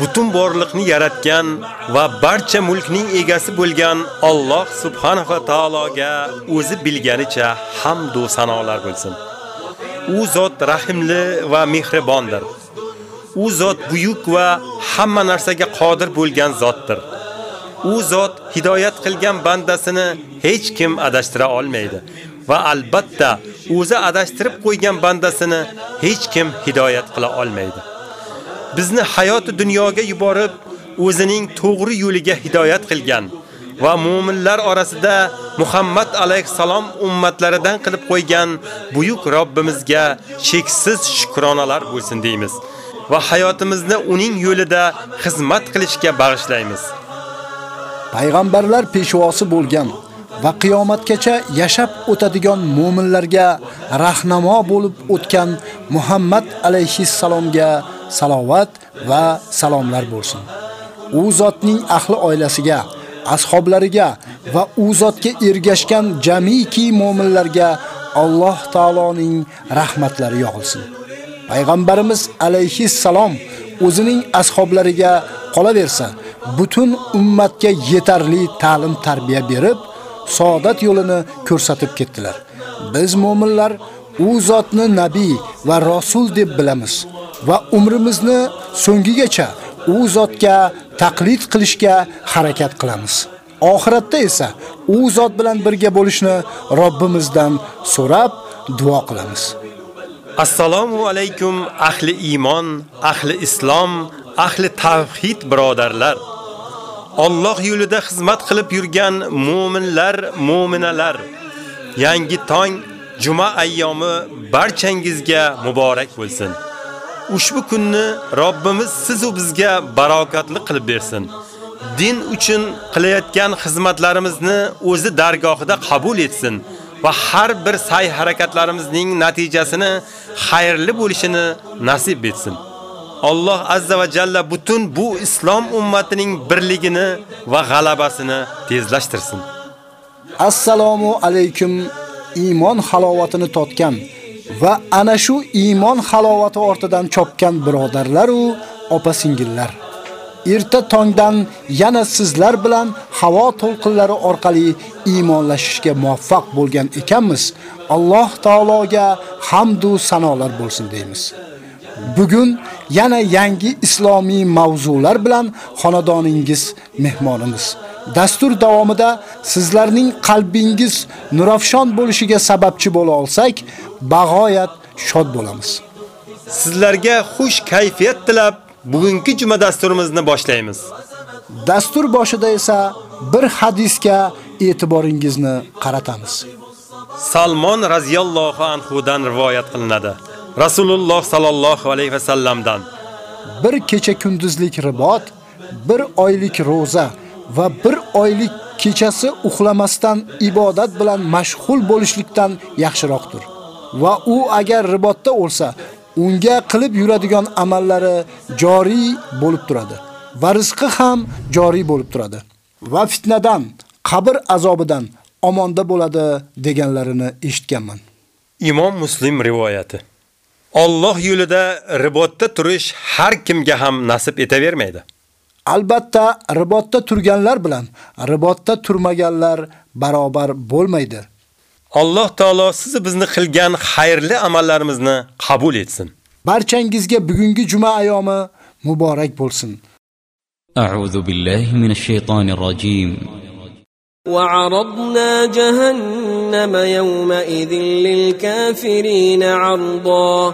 Butun borliqni yaratgan va barcha mulkning egasi bo'lgan Alloh subhanahu va taologa o'zi bilganicha hamd va sanolar bo'lsin. U zot rahimli va mehribondir. U zot buyuk va hamma narsaga qodir bo'lgan zotdir. U zot hidoyat qilgan bandasini hech kim adashtira olmaydi va albatta o'zi adashtirib qo'ygan bandasini hech kim hidoyat qila olmaydi. Bizni hayoti dunyoga yuborib, o'zining to'g'ri yo'liga hidoyat qilgan va mu'minlar orasida Muhammad alayhisalom ummatlaridan qilib qo'ygan buyuk Robbimizga cheksiz shukronalar bo'lsin deymiz va hayotimizni uning yo'lida xizmat qilishga bag'ishlaymiz. payg'ambarlar peshvosi bo'lgan va qiyomatgacha yashab o'tadigan mu'minlarga rahnamo bo'lib o'tgan Muhammad alayhissalomga salovat va salomlar bo'lsin. U zotning ahli oilasiga, ashablariga va u zotga ergashgan jamiki mu'minlarga Alloh taoloning rahmatlari yog'ilsin. Payg'ambarimiz alayhi salom o'zining ashablariga qolaversa, butun ummatga yetarli ta'lim tarbiya berib, saodat yo'lini ko'rsatib ketdilar. Biz mu'minlar u zotni nabiy va rasul deb bilamiz va umrimizni so'ngigacha u zotga taqlid qilishga harakat qilamiz. Oxiratda esa u zot bilan birga bo'lishni Robbimizdan so'rab duo qilamiz. Assalomu alaykum ahli iymon, ahli islom, ahli tavhid birodarlar. Alloh yo'lida xizmat qilib yurgan mu'minlar, mu'minalar. Yangi tong juma ayyomi barchangizga muborak bo'lsin. Ushbu kunni Robbimiz siz u bizga barokatli qilib bersin. Din uchun qilayotgan xizmatlarimizni o'zi dargohida qabul etsin va har bir sa'y harakatlarimizning natijasini xayrli bo'lishini nasib etsin. Alloh azza va jalla butun bu islom ummatining birligini va g'alabasini tezlashtirsin. Assalomu alaykum iymon halovatini totgan va ana shu iymon halovati ortidan chopgan birodarlar u opa-singillar. Erta tongdan yana sizlar bilan havo to'lqinlari orqali iymonlashishga muvaffaq bo'lgan ekanmiz. Alloh taologa hamd va sanolar bo'lsin deymiz. Bugun yana yangi islomiy mavzular bilan xonadoningiz mehmonimiz. Dastur davomida sizlarning qalbingiz nurafshon bo'lishiga sababchi bo'la olsak, bag'oyat shod bo'lamiz. Sizlarga xush kayfiyat tilab, bugungi juma dasturimizni boshlaymiz. Dastur boshida esa bir hadisga e'tiboringizni qaratamiz. Salmon raziyallohu anhu dan rivoyat qilinadi. Rasululloh sallallohu alayhi va sallamdan Bir kecha kunduzlik ribot, bir oylik roza va bir oylik kechasi uxlamasdan ibodat bilan mashg'ul bo'lishlikdan yaxshiroqdir. Va u agar ribotda o'lsa, unga qilib yuradigan amallari joriy bo'lib turadi va rizqi ham joriy bo'lib turadi. Va fitnadan, qabr azobidan omonda bo'ladi deganlarini eshitganman. Imom Muslim rivoyati. Alloh yo'lida ribotda turish har kimga ham nasib etavermaydi. Albatta, ribotda turganlar bilan ribotda turmaganlar barobar bo'lmaydi. Alloh taolo sizni bizni qilgan xayrli amallarimizni qabul etsin. Barchangizga bugungi juma ayomi muborak bo'lsin. أعوذ بالله من الشيطان الرجيم وعرضنا جهنم يومئذ للكافرين عرضا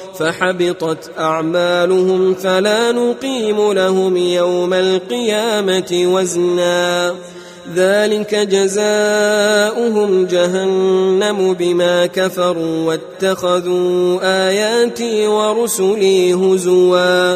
فحبطت أعمالهم فلا نقيم لهم يوم القيامة وزنا. ذلك جزاؤهم جهنم بما كفروا واتخذوا آياتي ورسلي هزوا.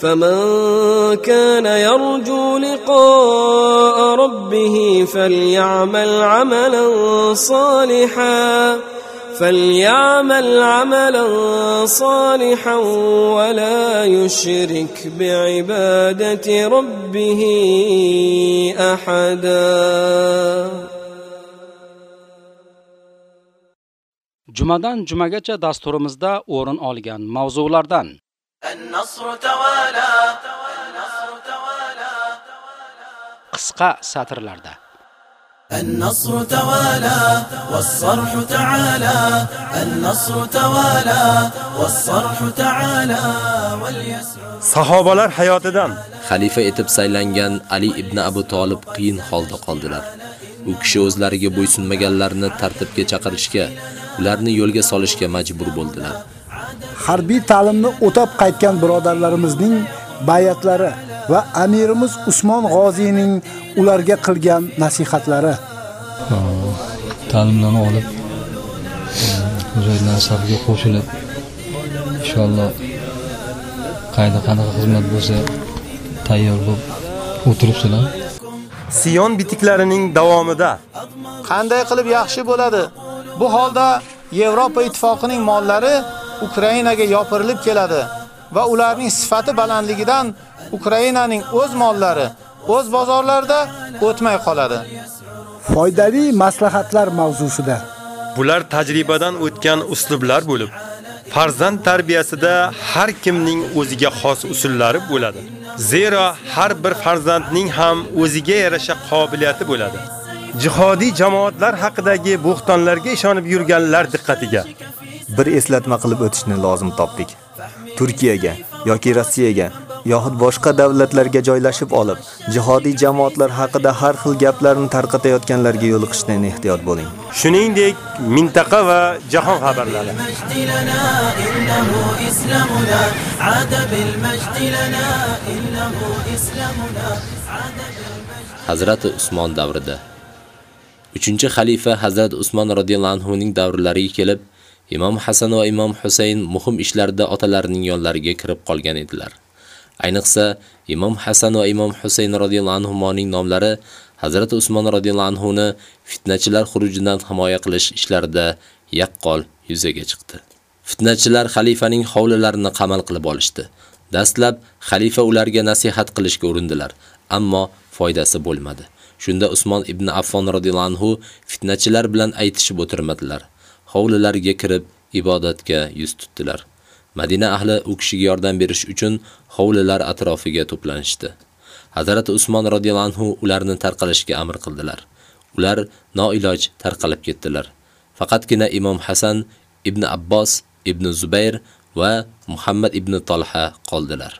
فمن كان يرجو لقاء ربه فليعمل عملا صالحا فليعمل عملا صالحا ولا يشرك بعبادة ربه أحدا. Jumadan jumagacha dasturimizda o'rin olgan mavzulardan النصر توالى qisqa satrlarda النصر توالى والصرح تعالى النصر توالى والصرح تعالى واليسر Sahobalar hayotidan xalifa etib saylangan Ali ibn Abu Talib qiyin holda qoldilar. U kishi o'zlariga bo'ysunmaganlarni tartibga chaqirishga, ularni yo'lga solishga majbur bo'ldilar. Harbiy ta'limni o'tab qaytgan birodarlarimizning bayatlari va amirimiz Usmon G'oziyning ularga qilgan nasihatlari ta'limlarni olib mujohidlar safiga qo'shilib inshaalloh qayda qanaqa xizmat bo'lsa tayyor bo'lib o'tiribsizlar Siyon bitiklarining davomida qanday qilib yaxshi bo'ladi? Bu holda Yevropa ittifoqining mollari Ukrainaga yopirilib keladi va ularning sifati balandligidan Ukrainaning o'z mollari o'z bozorlarida o'tmay qoladi. foydali maslahatlar mavzusida bular tajribadan o'tgan uslublar bo'lib, farzand tarbiyasida har kimning o'ziga xos usullari bo'ladi. Zero har bir farzandning ham o'ziga yarasha qobiliyati bo'ladi. Jihodiy jamoatlar haqidagi bo'xtonlarga ishonib yurganlar diqqatiga bir eslatma qilib o'tishni lozim topdik. Turkiyaga yoki Rossiyaga yoxud boshqa davlatlarga joylashib olib, jihodiy jamoatlar haqida har xil gaplarni tarqatayotganlarga yo'l qo'yishdan ehtiyot bo'ling. Shuningdek, mintaqa va jahon xabarlari. Hazrat Usmon davrida 3-xalifa Hazrat Usmon radhiyallohu anhu ning davrlariga kelib Imom Hasan va Imom Husayn muhim ishlarda otalarining yonlariga kirib qolgan edilar. Ayniqsa, Imom Hasan va Imom Husayn radhiyallohu anhumoning nomlari Hazrat Usmon radhiyallohu anhu ni fitnachilar xurujidan himoya qilish ishlarida yaqqol yuzaga chiqdi. Fitnachilar xalifaning hovlilarini qamal qilib olishdi. Dastlab xalifa ularga nasihat qilishga urindilar, ammo foydasi bo'lmadi. Shunda Usmon ibn Affon radhiyallohu anhu fitnachilar bilan aytishib o'tirmadilar. Hovlilariga kirib ibodatga yuz tutdilar. Madina ahli u kishiga yordam berish uchun hovlilar atrofiga to'planishdi. Hazrat Usmon radhiyallohu anhu ularni tarqalishga amr qildilar. Ular noiloj tarqalib ketdilar. Faqatgina Imom Hasan ibn Abbos ibn Zubayr va Muhammad ibn Talha qoldilar.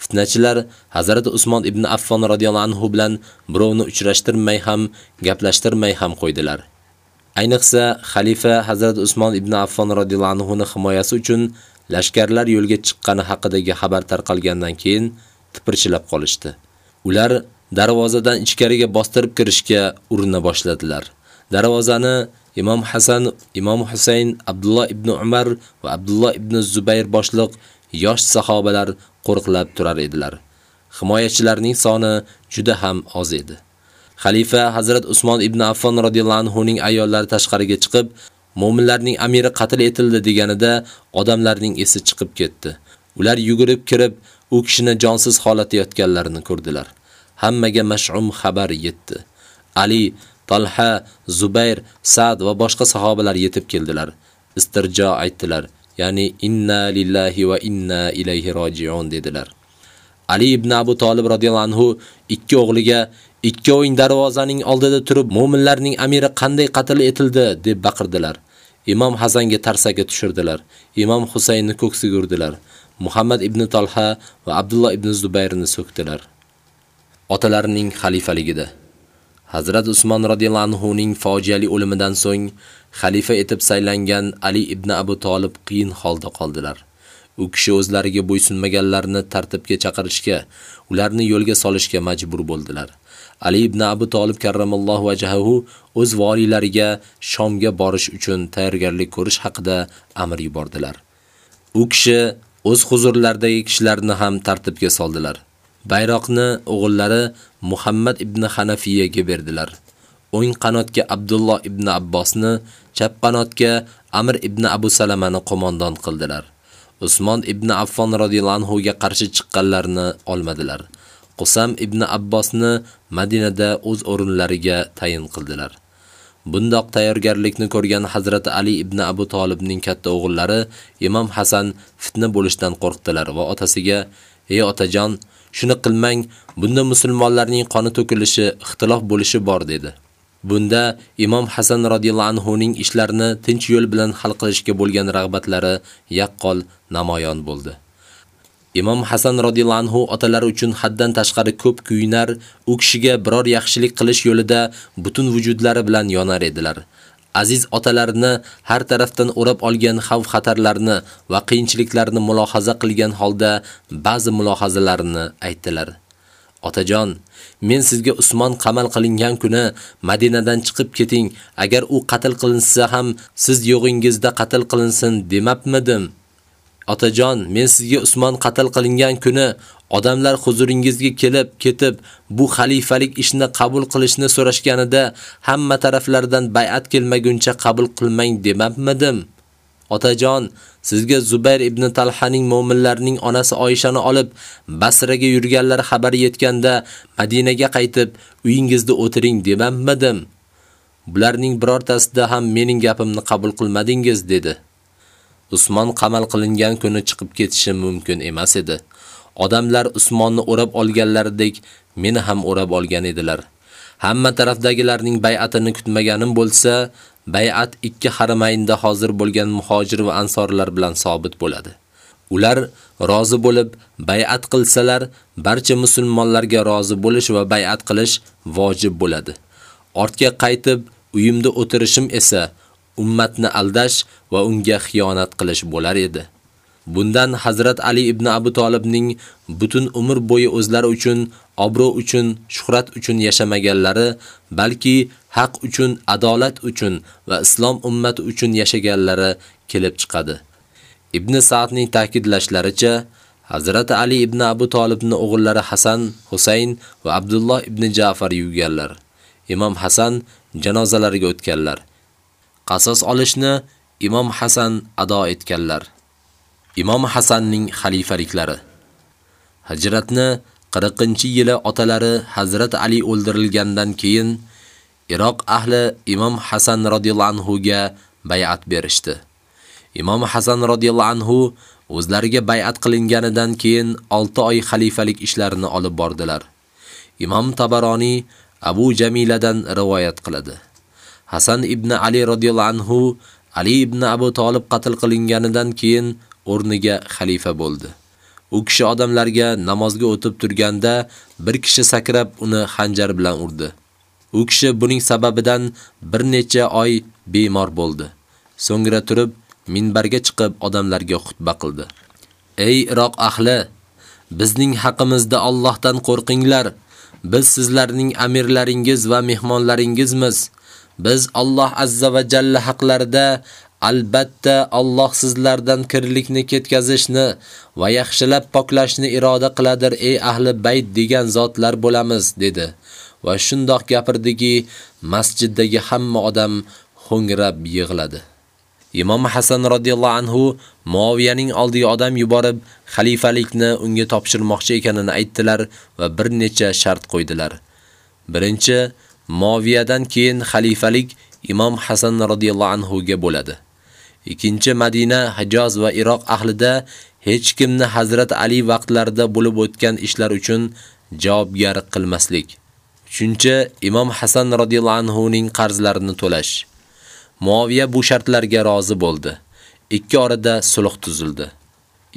Fitnachilar Hazrat Usmon ibn Affon radhiyallohu anhu bilan birovni uchrashtirmay ham, gaplashtirmay ham qo'ydilar. Ayniqsa xalifa Hazrat Usmon ibn Affon radhiyallohu anhu ning himoyasi uchun lashkarlar yo'lga chiqqani haqidagi xabar tarqalgandan keyin tipirchilab qolishdi. Ular darvozadan ichkariga bostirib kirishga urina boshladilar. Darvozani Imom Hasan, Imom Husayn, Abdullah ibn Umar va Abdullah ibn Zubayr boshliq yosh sahobalar qo'riqlab turar edilar. Himoyachilarning soni juda ham oz edi. Xalifa Hazrat Usmon ibn Affon radhiyallohu anhu ning ayollari tashqariga chiqib, mu'minlarning amiri qatl etildi deganida odamlarning esi chiqib ketdi. Ular yugurib kirib, u kishini jonsiz holatda yotganlarini ko'rdilar. Hammaga mash'um xabar yetdi. Ali, Talha, Zubayr, Sa'd va boshqa sahobalar yetib keldilar. Istirjo aytdilar, ya'ni inna lillahi va inna ilayhi roji'un dedilar. Ali ibn Abu Talib radhiyallohu anhu ikki o'g'liga Ikki o'yin darvozaning oldida turib mu'minlarning amiri qanday qatl etildi deb baqirdilar. Imom Hasanga tarsaga tushirdilar. Imom Husaynni ko'ksiga urdilar. Muhammad ibn Talha va Abdullah ibn Zubayrni so'kdilar. Otalarining xalifaligida Hazrat Usmon radhiyallohu anhu ning fojiali o'limidan so'ng xalifa etib saylangan Ali ibn Abu Talib qiyin holda qoldilar. U kishi o'zlariga bo'ysunmaganlarni tartibga chaqirishga, ularni yo'lga solishga majbur bo'ldilar. Ali ibn Abu Talib karramallohu vajhahu o'z valiylariga Shomga borish uchun tayyorgarlik ko'rish haqida amr yubordilar. U kishi o'z huzurlaridagi kishilarni ham tartibga soldilar. Bayroqni o'g'illari Muhammad ibn Hanafiyaga berdilar. O'ng qanotga Abdulloh ibn Abbosni, chap qanotga Amr ibn Abu Salamani qo'mondon qildilar. Usmon ibn Affon radhiyallohu anhu ga qarshi chiqqanlarni olmadilar. Qusam ibn Abbosni Madinada o'z o'rinlariga tayin qildilar. Bundoq tayyorgarlikni ko'rgan Hazrat Ali ibn Abu Talibning katta o'g'illari Imom Hasan fitna bo'lishdan qo'rqdilar va otasiga: "Ey otajon, shuni qilmang, bunda musulmonlarning qoni to'kilishi, ixtilof bo'lishi bor" dedi. Bunda Imom Hasan radhiyallohu anhu ning ishlarini tinch yo'l bilan hal qilishga bo'lgan rag'batlari yaqqol namoyon bo'ldi. Imom Hasan radhiyallahu anhu otalari uchun haddan tashqari ko'p kuyinar, u kishiga biror yaxshilik qilish yo'lida butun vujudlari bilan yonar edilar. Aziz otalarini har tarafdan o'rab olgan xavf-xatarlarni va qiyinchiliklarni mulohaza qilgan holda ba'zi mulohazalarini aytdilar. Otajon, men sizga Usmon qamal qilingan kuni Madinadan chiqib keting, agar u qatl qilinsa ham siz yo'g'ingizda qatl qilinsin demabmidim? Otajon, men sizga Usmon qatl qilingan kuni odamlar huzuringizga kelib, ketib, bu xalifalik ishni qabul qilishni so'rashganida hamma taraflardan bay'at kelmaguncha qabul qilmang demabmidim? Otajon, sizga Zubayr ibn Talhaning mu'minlarning onasi Oyishani olib Basraga yurganlar xabar yetganda Madinaga qaytib uyingizda o'tiring demabmidim? Bularning birortasida ham mening gapimni qabul qilmadingiz dedi. Usmon qamal qilingan kuni chiqib ketishi mumkin emas edi. Odamlar Usmonni o'rab olganlaridek meni ham o'rab olgan edilar. Hamma tarafdagilarning bay'atini kutmaganim bo'lsa, bay'at ikki haramaynda hozir bo'lgan muhojir va ansorlar bilan sobit bo'ladi. Ular rozi bo'lib bay'at qilsalar, barcha musulmonlarga rozi bo'lish va bay'at qilish vojib bo'ladi. Ortga qaytib uyimda o'tirishim esa ummatni aldash va unga xiyonat qilish bo'lar edi. Bundan Hazrat Ali ibn Abu Talibning butun umr bo'yi o'zlari uchun, obro' uchun, shuhrat uchun yashamaganlari, balki haq uchun, adolat uchun va islom ummati uchun yashaganlari kelib chiqadi. Ibn Sa'dning ta'kidlashlaricha, Hazrat Ali ibn Abu Talibning o'g'illari Hasan, Husayn va Abdulloh ibn Ja'far yuganlar. Imom Hasan janozalariga o'tganlar. Qasos olishni Imom Hasan ado etganlar. Imom Hasanning xalifaliklari Hijratni 40-yili otalari Hazrat Ali o'ldirilgandan keyin Iroq ahli Imom Hasan radhiyallahu anhu ga bay'at berishdi. Imom Hasan radhiyallahu anhu o'zlariga bay'at qilinganidan keyin 6 oy xalifalik ishlarini olib bordilar. Imom Tabaroni Abu Jamiladan rivoyat qiladi. Hasan ibn Ali radhiyallahu anhu Ali ibn Abu Talib qatl qilinganidan keyin o'rniga xalifa bo'ldi. U kishi odamlarga namozga o'tib turganda bir kishi sakrab uni xanjar bilan urdi. U kishi buning sababidan bir necha oy bemor bo'ldi. So'ngra turib minbarga chiqib odamlarga xutba qildi. Ey Iroq ahli, bizning haqimizda Allohdan qo'rqinglar. Biz sizlarning amirlaringiz va mehmonlaringizmiz. Biz Alloh azza va jalla haqlarida albatta Alloh sizlardan kirlikni ketkazishni va yaxshilab poklashni iroda qiladir ey ahli bayt degan zotlar bo'lamiz dedi. Va shundoq gapirdiki, masjiddagi hamma odam ho'ngrab yig'ladi. Imom Hasan radhiyallohu anhu Muaviyaning oldiga odam yuborib, xalifalikni unga topshirmoqchi ekanini aytdilar va bir necha shart qo'ydilar. Birinchi, Moviyadan keyin xalifalik Imom Hasan radhiyallohu anhu ga bo'ladi. Ikkinchi, Madina, Hijoz va Iroq ahlida hech kimni Hazrat Ali vaqtlarida bo'lib o'tgan ishlar uchun javobgar qilmaslik. Uchinchi, Imom Hasan radhiyallohu anhu ning qarzlarini to'lash. Muaviya bu shartlarga rozi bo'ldi. Ikki orada sulh tuzildi.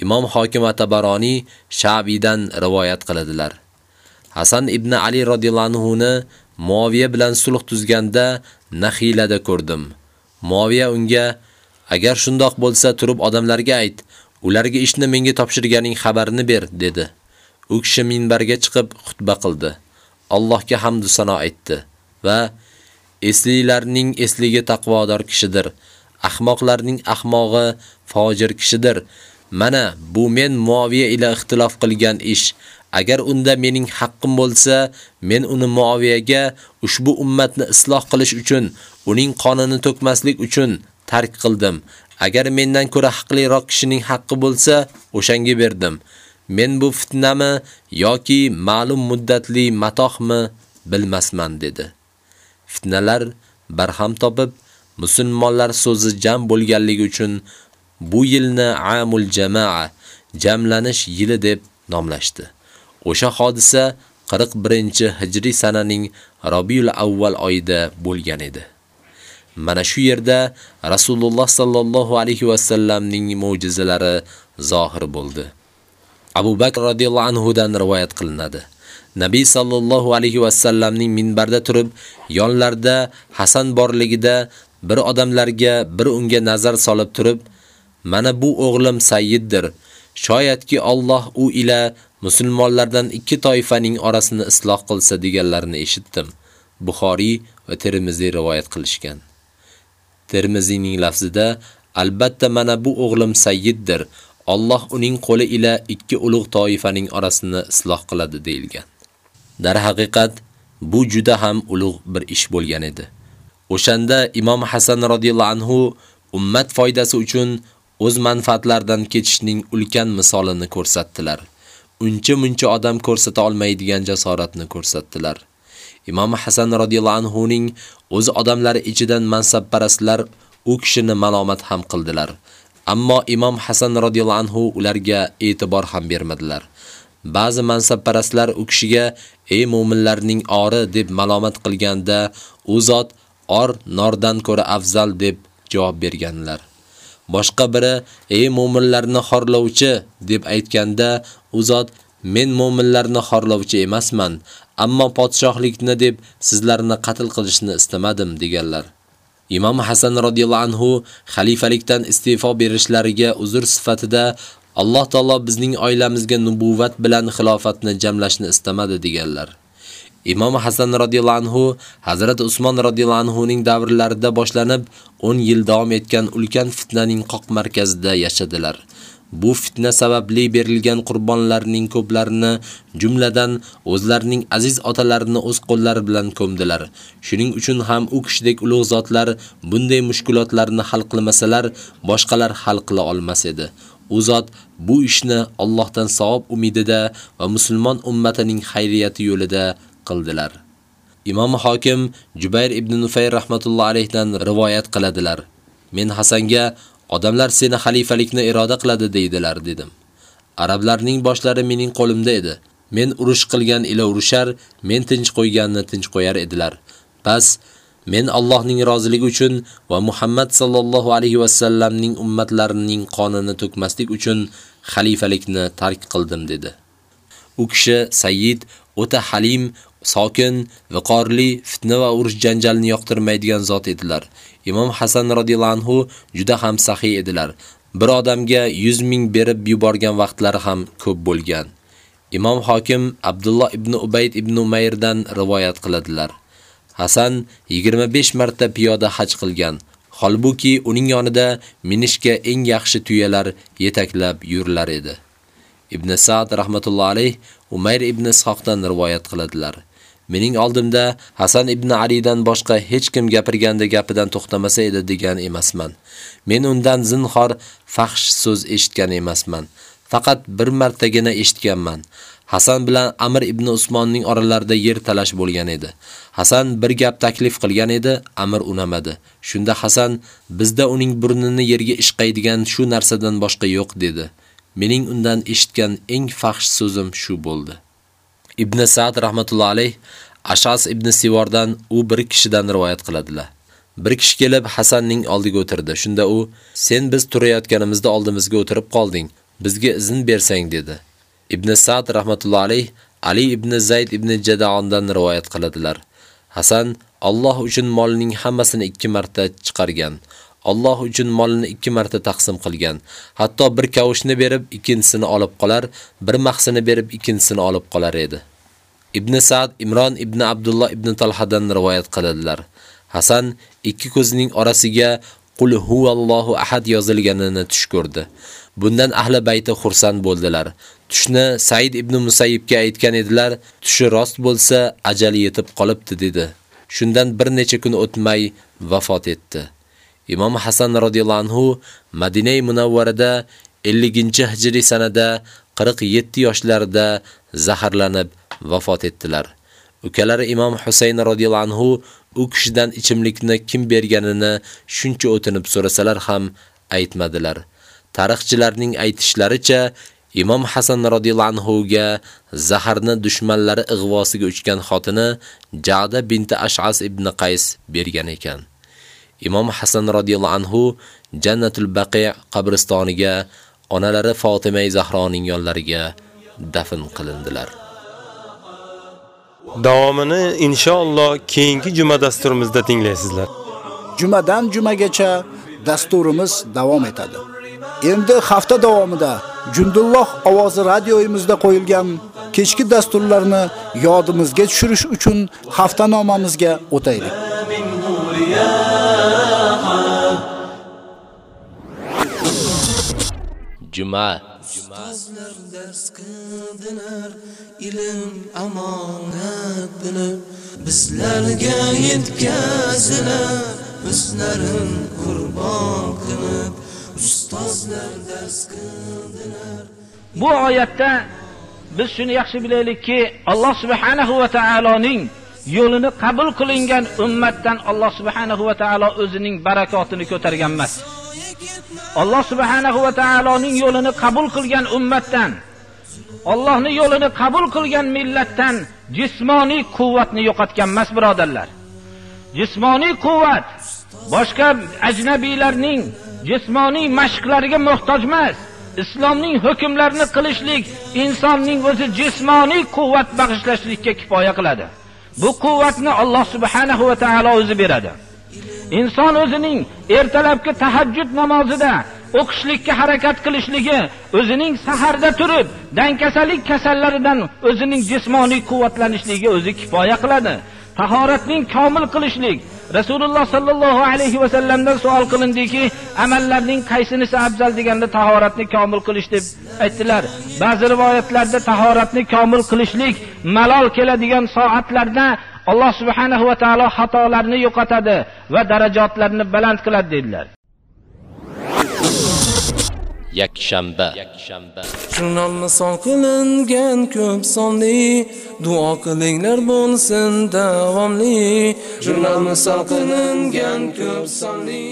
Imom Hokim Tabaroni Shabidan rivoyat qiladilar. Hasan ibn Ali radhiyallohu anhu ni Muaviya bilan sulh tuzganda Nahilada ko'rdim. Muaviya unga agar shundoq bo'lsa turib odamlarga ayt, ularga ishni menga topshirganing xabarini ber dedi. U kishi minbarga chiqib xutba qildi. Allohga hamd sano aytdi va eslilarning esligi taqvodor kishidir. Ahmoqlarning ahmog'i fojir kishidir. Mana bu men Muaviya ila ixtilof qilgan ish. Agar unda mening haqqim bo'lsa, men uni Muaviyaga ushbu ummatni isloh qilish uchun, uning qonini to'kmaslik uchun tark qildim. Agar mendan ko'ra haqliroq kishining haqqi bo'lsa, o'shanga berdim. Men bu fitnami yoki ma'lum muddatli matohmi bilmasman dedi. Fitnalar barham topib, musulmonlar so'zi jam bo'lganligi uchun bu yilni Amul Jamaa, jamlanish yili deb nomlashdi. O'sha hodisa 41-hijriy sananing Rabiul Avval oyida bo'lgan edi. Mana shu yerda Rasululloh sallallohu alayhi va sallamning mo'jizalari zohir bo'ldi. Abu Bakr radhiyallohu anhu dan rivoyat qilinadi. Nabiy sallallohu alayhi va sallamning minbarda turib, yonlarida Hasan borligida bir odamlarga, bir unga nazar solib turib, mana bu o'g'lim sayyiddir. Shoyatki Alloh u ila musulmonlardan ikki toifaning orasini isloh qilsa deganlarini eshitdim. Buxoriy va Termiziy rivoyat qilishgan. Termiziyning lafzida albatta mana bu o'g'lim sayyiddir. Alloh uning qo'li ila ikki ulug' toifaning orasini isloh qiladi deyilgan. Dar haqiqat bu juda ham ulug' bir ish bo'lgan edi. O'shanda Imom Hasan radhiyallohu anhu ummat foydasi uchun o'z manfaatlaridan ketishning ulkan misolini ko'rsatdilar. Uncha muncha odam ko'rsata olmaydigan jasoratni ko'rsatdilar. Imom Hasan radhiyallohu anhu ning o'z odamlari ichidan mansabparastlar u kishini malomat ham qildilar. Ammo Imom Hasan radhiyallohu anhu ularga e'tibor ham bermadilar. Ba'zi mansabparastlar u kishiga ey mu'minlarning ori deb malomat qilganda, u zot or nordan ko'ra afzal deb javob berganlar. Boshqa biri ey mu'minlarni xorlovchi deb aytganda, u zot men mu'minlarni xorlovchi emasman, ammo podshohlikni deb sizlarni qatl qilishni istamadim deganlar. Imom Hasan radhiyallohu anhu xalifalikdan iste'fo berishlariga uzr sifatida Alloh taolo bizning oilamizga nubuvvat bilan xilofatni jamlashni istamadi deganlar. Imom Hasan radhiyallohu anhu Hazrat Usmon radhiyallohu anhu ning davrlarida boshlanib 10 yil davom etgan ulkan fitnaning qoq markazida yashadilar. Bu fitna sababli berilgan qurbonlarning ko'plarini, jumladan o'zlarining aziz otalarini o'z qo'llari bilan ko'mdilar. Shuning uchun ham u kishidek ulug' zotlar bunday mushkulotlarni hal qilmasalar, boshqalar hal qila olmas edi. U zot bu ishni Allohdan savob umidida va musulmon ummatining xayriyati yo'lida qildilar. Imom Hokim Jubayr ibn Nufayr rahmatullohi alayhidan rivoyat qiladilar. Men Hasanga odamlar seni xalifalikni iroda qiladi deydilar dedim. Arablarning boshlari mening qo'limda edi. Men urush qilgan ila urushar, men tinch qo'yganni tinch qo'yar edilar. Bas men Allohning roziligi uchun va Muhammad sallallohu alayhi va sallamning ummatlarining qonini to'kmaslik uchun xalifalikni tark qildim dedi. U kishi Sayyid o'ta halim, sokin, viqorli, fitna va urush janjalini yoqtirmaydigan zot edilar. Imom Hasan radhiyallahu anhu juda ham saxiy edilar. Bir odamga 100 ming berib yuborgan vaqtlari ham ko'p bo'lgan. Imom Hokim Abdullah ibn Ubayd ibn Umayrdan rivoyat qiladilar. Hasan 25 marta piyoda haj qilgan. Holbuki uning yonida minishga eng yaxshi tuyalar yetaklab yurilar edi. Ibn Sa'd rahmatullohi alayh Umayr ibn Ishoqdan rivoyat qiladilar. Mening oldimda Hasan ibn Alidan boshqa hech kim gapirganda gapidan to'xtamasa edi degan emasman. Men undan zinhor fahsh so'z eshitgan emasman. Faqat bir martagina eshitganman. Hasan bilan Amr ibn Usmonning oralarida yer talash bo'lgan edi. Hasan bir gap taklif qilgan edi, Amr unamadi. Shunda Hasan bizda uning burnini yerga ishqaydigan shu narsadan boshqa yo'q dedi. Mening undan eshitgan eng fahsh so'zim shu bo'ldi. Ibn Sa'd rahmatullohi alayh Ashas ibn Sivordan u bir kishidan rivoyat qiladilar. Bir kishi kelib Hasanning oldiga o'tirdi. Shunda u: "Sen biz turayotganimizda oldimizga o'tirib qolding. Bizga izn bersang" dedi. Ibn Sa'd rahmatullohi alayh Ali ibn Zayd ibn Jadaondan rivoyat qiladilar. Hasan Alloh uchun молнинг hammasini 2 marta chiqargan. Alloh uchun molini 2 marta taqsim qilgan. Hatto bir kavushni berib, ikkinchisini olib qolar, bir mahsini berib, ikkinchisini olib qolar edi. Ibn Sa'd Imron ibn Abdullah ibn Talhadan rivoyat qiladilar. Hasan ikki ko'zining orasiga Qul huvallohu ahad yozilganini tush ko'rdi. Bundan ahli bayti xursand bo'ldilar. Tushni Said ibn Musayyibga aytgan edilar, tushi rost bo'lsa, ajali yetib qolibdi dedi. Shundan bir necha kun o'tmay vafot etdi. Imom Hasan radhiyallohu anhu Madinai Munawvarada 50-hijriy sanada 47 yoshlarida zaharlanib vafot etdilar. Ukalari Imom Husayn radhiyallohu anhu u kishidan ichimlikni kim berganini shuncha o'tinib so'rasalar ham aytmadilar. Tarixchilarning aytishlaricha Imom Hasan radhiyallohu anhu ga zaharni dushmanlari ig'vosiga uchgan xotini Ja'da binti Ash'as ibn Qays bergan ekan. Imom Hasan radhiyallohu anhu Jannatul Baqi qabristoniga onalari Fatima Zahroning yonlariga dafn qilindilar. Davomini inshaalloh keyingi juma dasturimizda tinglaysizlar. Jumadan jumagacha dasturimiz davom etadi. Endi hafta davomida Jundulloh ovozi radioyimizda qo'yilgan kechki dasturlarni yodimizga tushirish uchun haftanomamizga o'taylik. Juma Ustozlar dars qildilar, ilm amonat bilib, bizlarga yetkazilar, bizlarin qurbon qilib, ustozlar dars qildilar. Bu oyatda biz shuni yaxshi bilaylikki, Alloh subhanahu va taoloning yo'lini qabul qilingan ummatdan Alloh subhanahu va taolo o'zining barakotini ko'targan emas. Alloh subhanahu va taoloning yo'lini qabul qilgan ummatdan Allohning yo'lini qabul qilgan millatdan jismoniy quvvatni yo'qotgan emas, birodarlar. Jismoniy quvvat boshqa ajnabiylarning jismoniy mashqlariga muhtoj emas. Islomning hukmlarini qilishlik insonning o'zi jismoniy quvvat bag'ishlashlikka kifoya qiladi. Bu quvvatni Alloh subhanahu va taolo o'zi beradi. Inson o'zining ertalabki tahajjud namozida o'qishlikka harakat qilishligi, o'zining saharda turib, dankasalik kasallaridan o'zining jismoniy quvvatlanishligiga o'zi kifoya qiladi. Tahoratning komil qilishlik Rasululloh sallallohu alayhi va sallamdan savol qilindiki, amallarning qaysinisi afzal deganda tahoratni komil qilish deb aytdilar. Ba'zi rivoyatlarda tahoratni komil qilishlik malol keladigan soatlarda Alloh subhanahu va taolo xatolarni yo'qotadi va darajatlarni baland qiladi dedilar. Yakshanba Jurnal misol qilingan ko'p sonli duo qilinglar bo'lsin davomli Jurnal misol qilingan ko'p sonli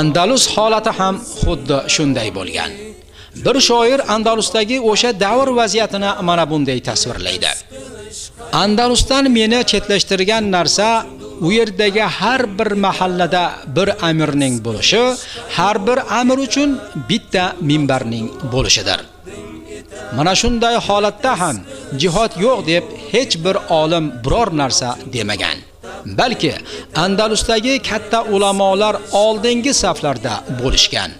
Andalus holati ham xuddi shunday bo'lgan. Bir shoir Andalusdagi o'sha davr vaziyatini mana bunday tasvirlaydi. Andalusdan meni chetlashtirgan narsa u yerdagi har bir mahallada bir amirning bo'lishi, har bir amir uchun bitta minbarning bo'lishidir. Mana shunday holatda ham jihod yo'q deb hech bir olim biror narsa demagan. Balki Andalusdagi katta ulamolar oldingi saflarda bo'lishgan.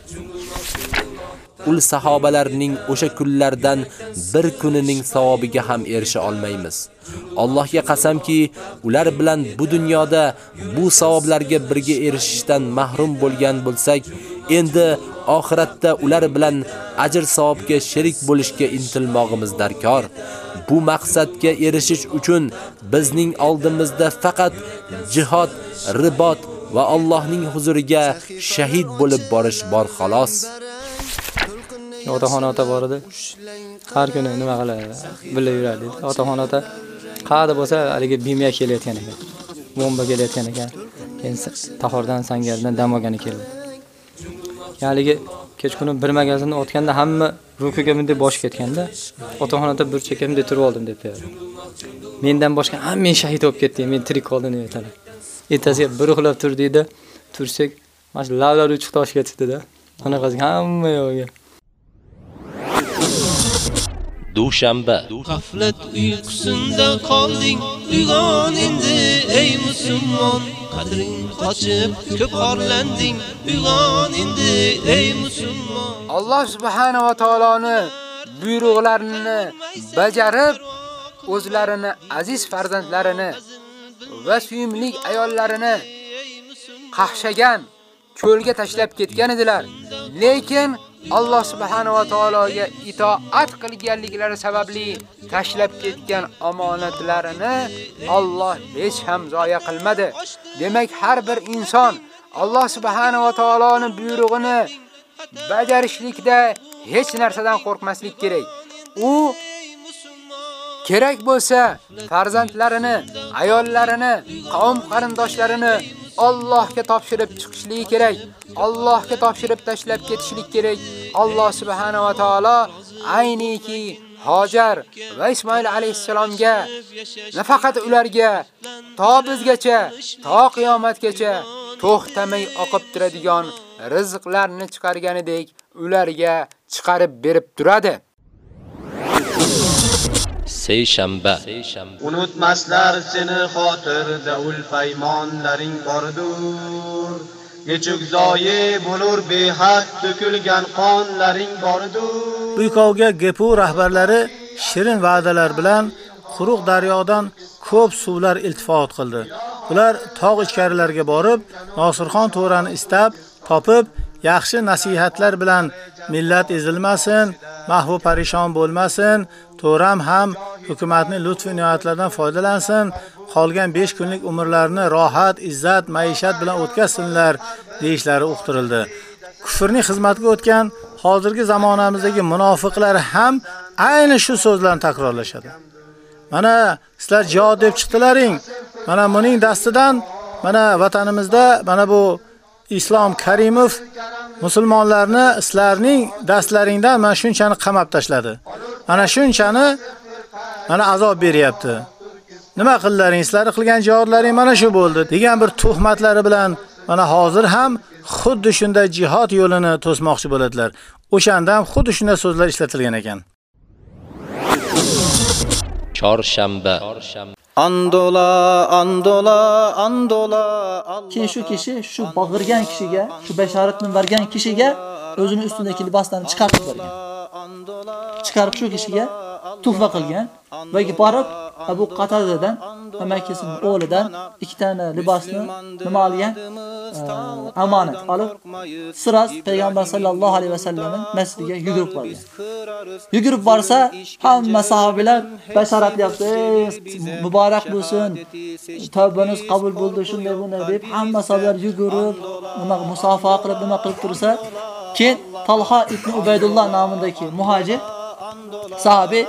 ul sahobalarning o'sha kunlardan bir kunining savobiga ham erisha olmaymiz. Allohga qasamki, ular bilan bu dunyoda bu savoblarga birga erishishdan mahrum bo'lgan bo'lsak, endi oxiratda ular bilan ajr savobga sherik bo'lishga intilmog'imiz darkor. Bu maqsadga erishish uchun bizning oldimizda faqat jihod, ribot va Allohning huzuriga shahid bo'lib borish bor xolos. otaxon ota bor edi har kuni nima qiladi birga yurardik otaxon ota qayerda bo'lsa haligi bimiya kelayotgan ekan. Bomba kelayotgan ekan. Keyin tahordan sangardan dam olgani keldi. Haligi kechqurun bir magazinni otganda hamma rukiga bunday bosh ketganda otaxonada bir chekamda turib oldim deb berdi mendan boshqa hamma shahid bo'lib ketdi, men tirik qoldim deb aytadi. Ertasiga bir uxlab turdikda tursak mana shu lavlar uchiq toshga Ana anaqasi hamma yo'g'iga. Dushanba. G'aflat uyqusinda qolding uyg'on endi ey musulmon. Qadring qochib ko'p orlanding uyg'on endi ey musulmon. Alloh subhanahu va taoloni buyruqlarini bajarib o'zlarini aziz farzandlarini va suyumli ayollarini qahshagan, ko'lga tashlab ketgan edilar. Lekin Alloh subhanahu va taologa itoat qilganliklari sababli tashlab ketgan omonatlarini Alloh hech ham zoya qilmadi. Demak, har bir inson Alloh subhanahu va taoloning buyrug'ini bajarishlikda hech narsadan qo'rqmaslik kerak. U kerak bo'lsa farzandlarini, ayollarini, qavm qarindoshlarini Allohga topshirib chiqishligi kerak. Allohga topshirib tashlab ketishlik kerak. Alloh subhanahu va taolo ayniki Hojar va Ismoil alayhisalomga nafaqat ularga to bizgacha, to qiyomatgacha to'xtamay oqib turadigan rizqlarni chiqarganidek ularga chiqarib berib turadi. Seyshanba Unutmaslar seni xotirda ul paymonlaring bordur. Kechuk zoyi bo'lur behad to'kilgan qonlaring bordur. Buykovga Gepu rahbarlari shirin va'dalar bilan quruq daryodan ko'p suvlar iltifot qildi. Ular tog' ichkarilariga borib, Nosirxon to'rani istab, topib, yaxshi nasihatlar bilan millat ezilmasin, mahvu parishon bo'lmasin, to'ram ham hukumatning lutf inoyatlaridan foydalansin, qolgan 5 kunlik umrlarini rohat, izzat, maishat bilan o'tkazsinlar deyishlari uqtirildi. Kufrning xizmatga o'tgan hozirgi zamonamizdagi munofiqlar ham ayni shu so'zlarni takrorlashadi. Mana sizlar jihad deb chiqdilaring. Mana buning dastidan mana vatanimizda mana bu Islom Karimov musulmonlarni sizlarning dastlaringdan mana shunchani qamab tashladi. Mana shunchani mana azob beryapti. Nima qildilaring? Sizlar qilgan jihodlaring mana shu bo'ldi degan bir tuhmatlari bilan mana hozir ham xuddi shunday jihod yo'lini to'smoqchi bo'ladilar. O'shanda ham xuddi shunday so'zlar ishlatilgan ekan. chorshanba Andola, andola, andola. Keyin shu kishi shu bag'irgan kishiga, shu bashoratni bergan kishiga o'zini ustidagi liboslarni chiqarib bergan. Chiqarib shu kishiga tuhfa qilgan va borib Abu Qatadadan amakisining o'g'lidan ikkitani libosni nima olgan? Amonat olib, siras payg'ambar sallallohu alayhi vasallamning masjidiga yugurib borgan. Yugurib borsa, hamma sahobalar bashoratlayapti. Muborak bo'lsin. Tavbaniz qabul bo'ldi, shunday bunday deb hamma sahobalar yugurib, nima musofa qilib, nima qilib tursa, Keyin Talha ibn Ubaydulloh nomidagi muhojir sahabi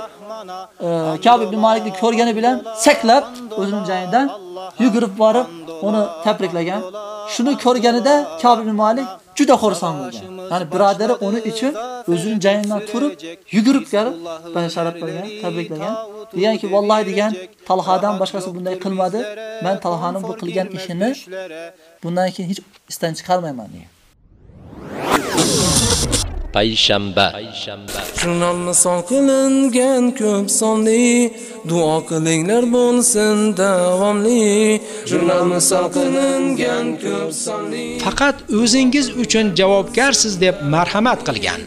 e, Ka'b ibn Malikni ko'rgani bilan saklab o'zining joyidan yugurib borib uni tabriklagan. Shuni ko'rganida Ka'b ibn Malik juda xursand bo'lgan. Ya'ni birodari uni uchun o'zining joyidan turib, yugurib kelib basharat qilgan, tabriklagan. Deganki, vallahi degan, Talhadan boshqasi bunday qilmadi. Men Talhaning bu qilgan ishini bundan keyin hech isdan chiqarmayman degan. Payshanba Jurnalni son qilingan ko'p sonli duo qilinglar bo'lsin davomli Jurnalni son qilingan ko'p sonli Faqat o'zingiz uchun javobgarsiz deb marhamat qilgan.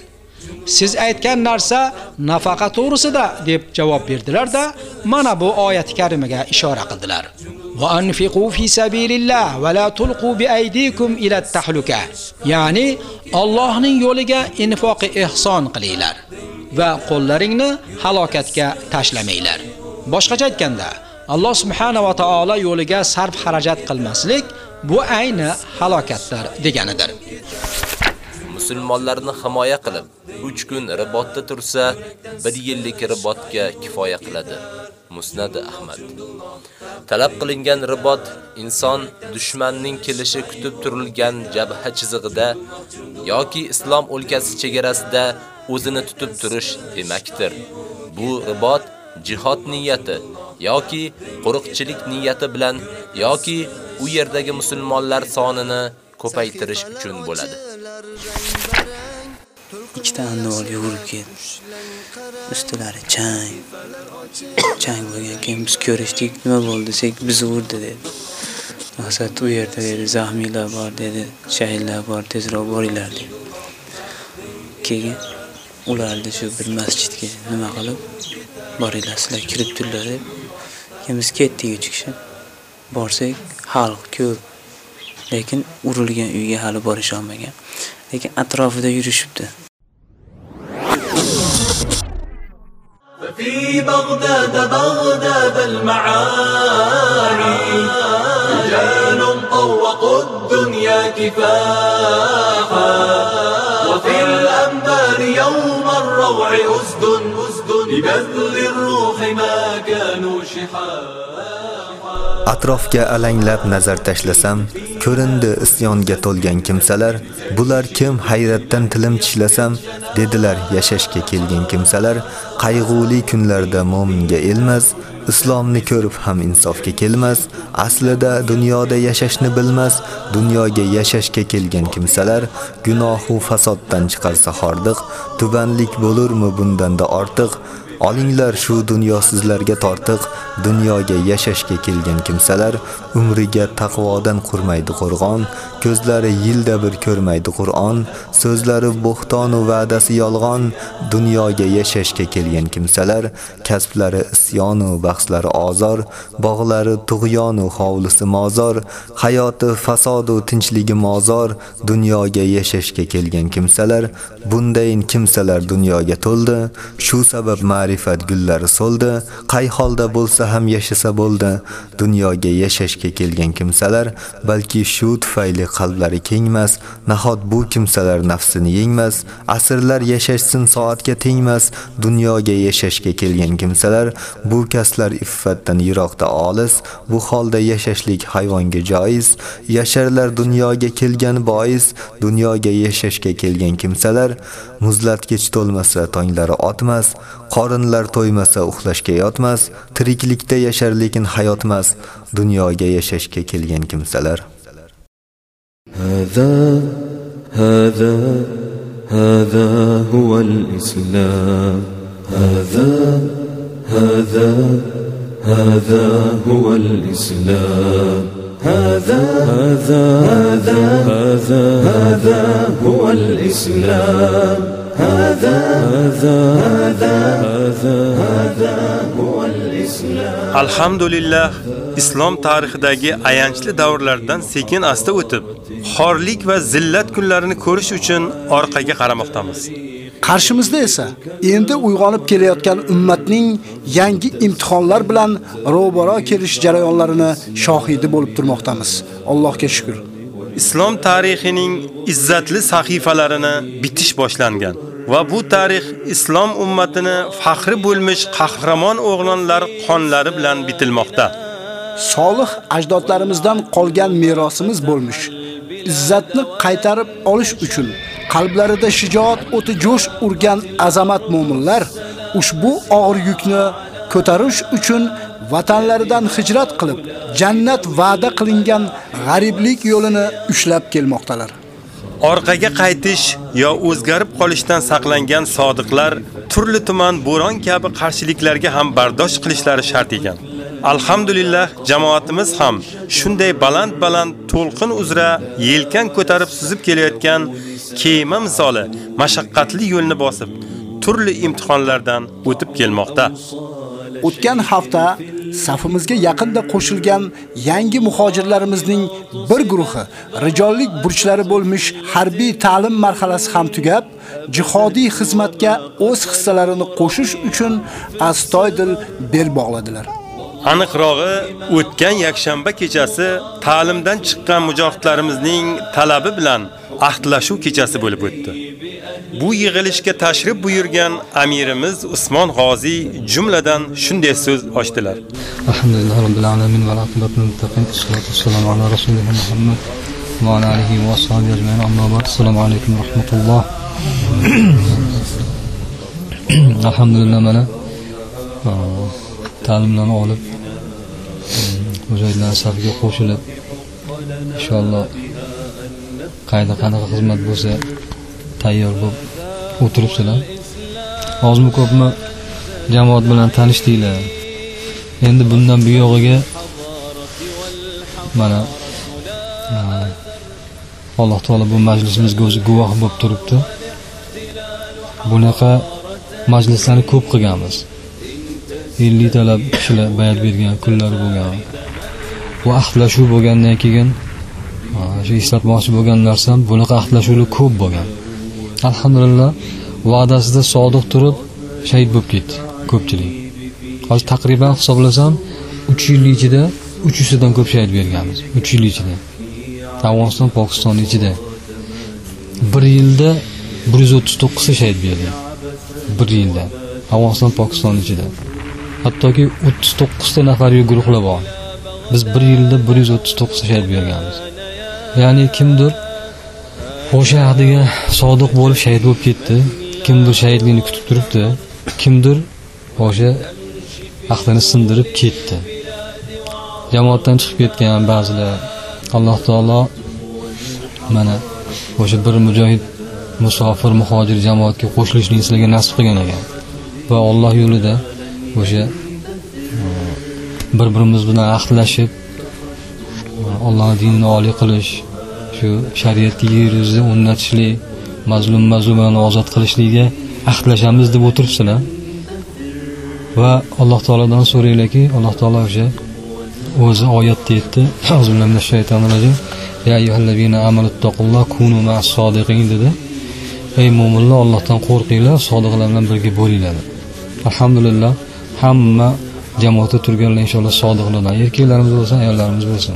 Siz aytgan narsa nafaqa to'g'risida deb javob berdilar-da, mana bu oyat karimaga ishora qildilar. وأنفقوا في سبيل الله ولا تلقوا بأيديكم إلى التحلكة يعني الله Ya'ni إنفاق إحسان قليلر وقلرين حلاكتك تشلميلر qo'llaringni halokatga tashlamanglar. Boshqacha aytganda, Alloh subhanahu va taolo yo'liga sarf xarajat qilmaslik bu ayni halokatdir deganidir. musulmonlarni himoya qilib 3 kun ribotda tursa, 1 yillik ribotga kifoya qiladi. Musnad Ahmad. Talab qilingan ribot inson dushmanning kelishi kutib turilgan jabha chizig'ida yoki islom o'lkasi chegarasida o'zini tutib turish demakdir. Bu ribot jihad niyati yoki qo'riqchilik niyati bilan yoki u yerdagi musulmonlar sonini ko'paytirish uchun bo'ladi. Ikkita andol yugurib keldi ustilari chang. Chang bo'lgan keyin biz ko'rishdik nima bo'ldi desak bizni urdi dedi. Asad u yerda dedi zahmiylar bor dedi shahidlar bor tezroq boringlar dedi. Keyin ularni shu bir masjidga nima qilib boringlar sizlar kirib turinglar deb keyin biz ketdik uch kishi. Borsak xalq ko'p lekin urilgan uyga hali borisholmagan lekin atrofida yurishibdi. في بغداد بغداد المعاني رجال طوقوا الدنيا كفاحا. وفي الأنبار يوم الروع أسد أسد ببذل الروح ما كانوا شحاحا Atrofga alanglab nazar tashlasam, ko'rindi isyonga to'lgan kimsalar, bular kim? Hayratdan tilim tishlasam, dedilar yashashga kelgan kimsalar, qayg'uli kunlarda mo'minga elmas, islomni ko'rib ham insofga kelmas, aslida dunyoda yashashni bilmas, dunyoga yashashga kelgan kimsalar. Gunohu fasoddan chiqarsa hordiq, tubanlik bo'lurmi bundanda ortiq? Olinglar shu dunyo sizlarga tortiq, dunyoga yashashga kelgan kimsalar umriga taqvodan qurmaydi qo'rg'on, ko'zlari yilda bir ko'rmaydi Qur'on, so'zlari bo'xton va va'dasi yolg'on, dunyoga yashashga kelgan kimsalar kasblari isyon va bahslari ozor, bog'lari tug'yon va hovlisi mozor, hayoti fasod va tinchligi mozor, dunyoga yashashga kelgan kimsalar bundayin kimsalar dunyoga to'ldi, shu sabab ma'rifat gullari so'ldi, qay holda bo'lsa ham yashasa bo'ldi. Dunyoga yashashga kelgan kimsalar balki shu tufayli qalblari kengmas, nahot bu kimsalar nafsini yengmas, asrlar yashashsin soatga tengmas. Dunyoga yashashga kelgan kimsalar bu kaslar iffatdan yiroqda olis, bu holda yashashlik hayvonga joiz. Yasharlar dunyoga kelgan bois, dunyoga yashashga kelgan kimsalar muzlatgich to'lmasa tonglari otmas, qorinlar to'ymasa uxlashga yotmas, tiriklikda yashar lekin hayotmas, dunyoga yashashga kelgan kimsalar. هذا هذا هذا هو الإسلام هذا هذا هذا هو الإسلام هذا هذا هذا هذا هذا هو الإسلام هذا هذا هذا هذا هذا هو الإسلام Alhamdulillah, islom tarixidagi ayanchli davrlardan sekin asta o'tib, xorlik va zillat kunlarini ko'rish uchun orqaga qaramoqdamiz. Qarshimizda esa endi uyg'onib kelayotgan ummatning yangi imtihonlar bilan ro'baro kelish jarayonlarini shohidi bo'lib turmoqdamiz. Allohga shukr. Islom tarixining izzatli sahifalarini bitish boshlangan va bu tarix islom ummatini faxri bo'lmish qahramon o'g'lonlar qonlari bilan bitilmoqda. Solih ajdodlarimizdan qolgan merosimiz bo'lmish izzatni qaytarib olish uchun qalblarida shijoat o'ti jo'sh urgan azamat mu'minlar ushbu og'ir yukni ko'tarish uchun vatanlaridan hijrat qilib, jannat va'da qilingan g'ariblik yo'lini ushlab kelmoqdalar. Orqaga qaytish yo o'zgarib qolishdan saqlangan sodiqlar turli tuman bo'ron kabi qarshiliklarga ham bardosh qilishlari shart ekan. Alhamdulillah jamoatimiz ham shunday baland-baland to'lqin uzra yelkan ko'tarib suzib kelayotgan kema misoli mashaqqatli yo'lni bosib, turli imtihonlardan o'tib kelmoqda. O'tgan hafta safimizga yaqinda qo'shilgan yangi muhojirlarimizning bir guruhi rijollik burchlari bo'lmish harbiy ta'lim marhalasi ham tugab, jihodiy xizmatga o'z hissalarini qo'shish uchun astoydil bel bog'ladilar. Aniqrog'i, o'tgan yakshanba kechasi ta'limdan chiqqan mujohidlarimizning talabi bilan ahdlashuv kechasi bo'lib o'tdi. Bu yig'ilishga tashrif buyurgan amirimiz Usmon G'ozi jumladan shunday so'z ochdilar. Alhamdulillah robbil alamin va aqibatul muttaqin. Salatu vassalamu ala rasulih Muhammad va ala alihi va ashabihi ajma'in. Amma ba'd. Assalomu alaykum va rahmatulloh. Alhamdulillah mana ta'limlarni olib hmm, mujohidlarni safiga qo'shilib inshaalloh qayda qanaqa xizmat bo'lsa tayyor bo'lib o'tiribsizlar. Ozmi ko'pmi? Jamoat bilan tanishdinglar. Endi bundan buyog'iga mana alloh taolo bu majlisimizga o'zi guvoh bo'lib turibdi. Bunaqa majlislarni ko'p qilganmiz. Ellitalab kishilar bayat bergan kunlar bo'lgan. Bu ahdlashuv bo'lgandan keyin shu eslatmoqchi bo'lgan narsam bunaqa ahdlashuvlar ko'p bo'lgan. Alhamdulillah va'dasida sodiq turib shahid bo'lib ketdi ko'pchilik. Hozir taqriban hisoblasam uch yil ichida uch yuztadan ko'p shahid berganmiz uch yil ichida. Afg'oniston pokiston ichida. Bir yilda bir yuz o'ttiz to'qqizta shahid berdi. Bir yilda. Afg'oniston pokiston ichida. Hattoki o'ttiz to'qqizta nafar guruhlar bor. Biz bir yilda bir yuz o'ttiz to'qqizta shahid berganmiz ya'ni kimdir o'sha ahdiga sodiq bo'lib shahid bo'lib ketdi kimdir shahidligini kutib turibdi kimdir o'sha ahdini sindirib ketdi. Jamoatdan chiqib ketgan ba'zilar alloh taolo mana o'sha bir mujohid musofir muhojir jamoatga qo'shilishni sizlarga nasib qilgan ekan va Alloh yo'lida o'sha e, bir birimiz bilan ahdlashib ollohni e, dinini oliy qilish shu shariatni yer yuzida o'rnatishlik mazlum mazlumani ozod qilishlikka ahdlashamiz deb o'tiribsizlar. Va alloh taolodan so'ranglarki alloh taolo o'sha o'zi oyatda aytdi ya ayyuhallazina kunu dedi. Ey mo'minlar Allohdan qo'rqinglar sodiqlar bilan birga bo'linglar. Alhamdulillah hamma jamoatda turganlar inshaalloh sodiqlardan erkaklarimiz bo'lsin ayollarimiz bo'lsin.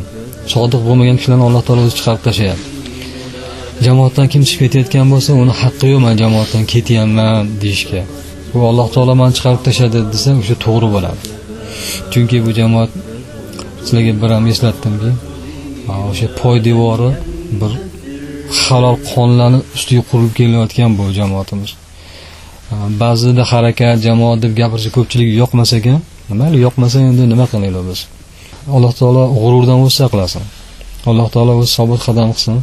Sodiq bo'lmagan kishilarni alloh taolo o'zi chiqarib tashlayapti. Jamoatdan kim chiqib ketayotgan bo'lsa uni haqqi yo'q man jamoatdan ketyapman deyishga. Bu alloh taolo mani chiqarib tashladi desa o'sha to'g'ri bo'ladi. Chunki bu jamoat sizlarga bir ham eslatdimki o'sha poydevori bir halol qonlarni ustiga qurilib kelayotgan bu jamoatimiz. ba'zida harakat jamoat deb gapirsa ko'pchilik yoqmas ekan mayli yoqmasa endi nima qilaylik biz alloh taolo g'ururdan o'zi saqlasin alloh taolo o'zi sobit qadam qilsin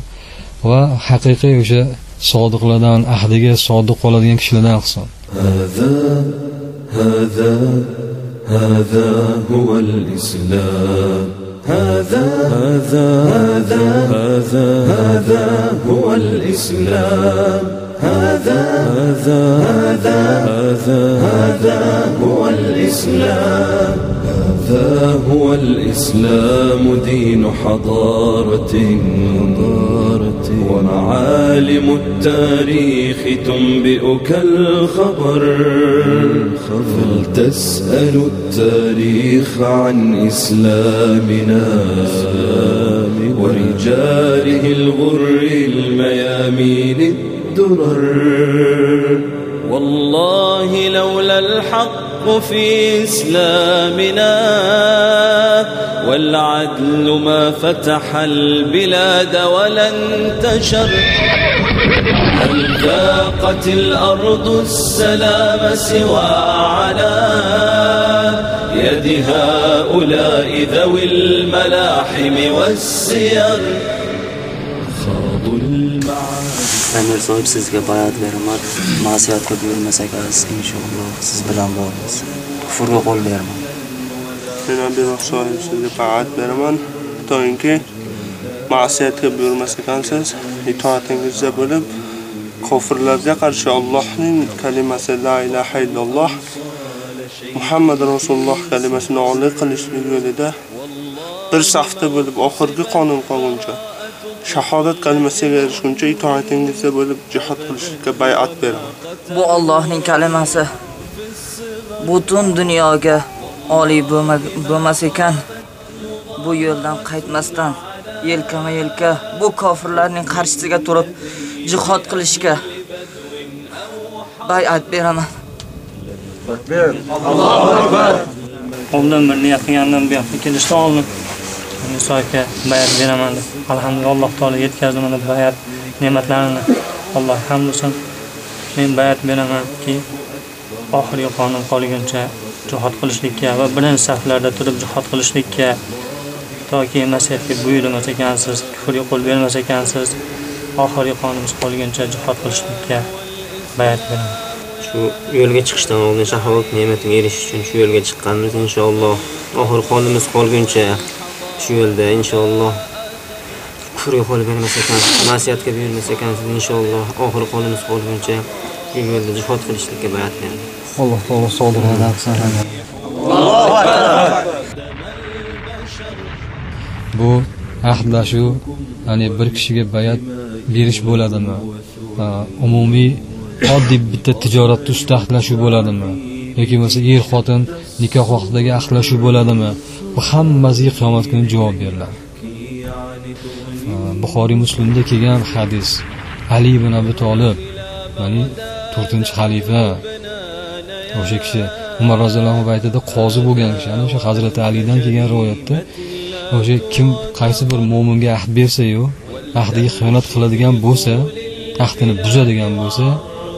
va haqiqiy o'sha sodiqlardan ahdiga sodiq qoladigan kishilardan qilsin هذا هذا هو الإسلام هذا هذا هذا هذا هذا هو الإسلام هذا هذا هذا هذا هذا هو الإسلام. هذا هو الإسلام دين حضارة حضارة. ومعالم التاريخ تنبئك الخبر. فلتسأل التاريخ عن إسلامنا. ورجاله الغر الميامين. الدرر والله لولا الحق في إسلامنا والعدل ما فتح البلاد ولا انتشر ذاقت الأرض السلام سوى على يد هؤلاء ذوي الملاحم والسير؟ samir sohib sizga bayat beraman. Ma'siyatga buyurmasak aziz inshaalloh siz bilan bo'lamiz. kufrga qo'l beraman men ham binox sohib sizga bayat beraman. Toinki ma'siyatga buyurmas ekansiz itoatingizda bo'lib kofirlarga qarshi Allohning kalimasi la ilaha illalloh muhammad rasululloh kalimasini oliy qilish yo'lida bir safda bo'lib oxirgi qonun qolguncha shahodat kalimasiga erishguncha itoatingizda bo'lib jihad qilishga bay'at beraman. Bu Allohning kalimasi butun dunyoga oliy bo'lmas ekan, bu yo'ldan qaytmasdan yelkama-yelka bu kofirlarning qarshisiga turib jihad qilishga bay'at beraman. Allohu akbar. Oldin bir niyat qilgandan bu yoqqa kelishdan oldin bayat beraman deb. Alhamdulillah Alloh taolo yetkazdi mana bayat ne'matlarini. Alloh hamd olsun. Men bayat beramanki oxirgi qonim qolguncha jihad qilishlikka va birinchi saflarda turib jihad qilishlikka toki masiyatga buyurmas ekansiz, kufrga qo'l bermas ekansiz, oxirgi qonimiz qolguncha jihad qilishlikka bayat beraman. Shu yo'lga chiqishdan oldin shahodat ne'matiga erishish uchun shu yo'lga chiqqanmiz inshaalloh. Oxir qonimiz qolguncha shu yo'lda inshaalloh kufrga qo'l bermas ekan, masiyatga buyurmas ekansiz inshaalloh oxir qonimiz qolguncha shu yo'lda jihad qilishlikka bayat beraman. Alloh taolo sodiqlardan qilsin. Allohu akbar. Bu ahdlashuv ya'ni bir kishiga bayat berish bo'ladimi? Umumiy oddiy bitta tijoratda ustida ahdlashuv bo'ladimi? Yoki bo'lmasa er xotin nikoh vaqtidagi ahlashuv bo'ladimi? Bu hammasiga qiyomat kuni javob beriladi. Buxoriy Muslimda kelgan hadis Ali ibn Abi Talib, ya'ni 4-xalifa o'sha kishi Umar roziyallohu anhu paytida qozi bo'lgan kishi, ana o'sha Hazrati Alidan kelgan rivoyatda o'sha kim qaysi bir mo'minga ahd bersa-yu, ahdiga xiyonat qiladigan bo'lsa, ahdini buzadigan bo'lsa,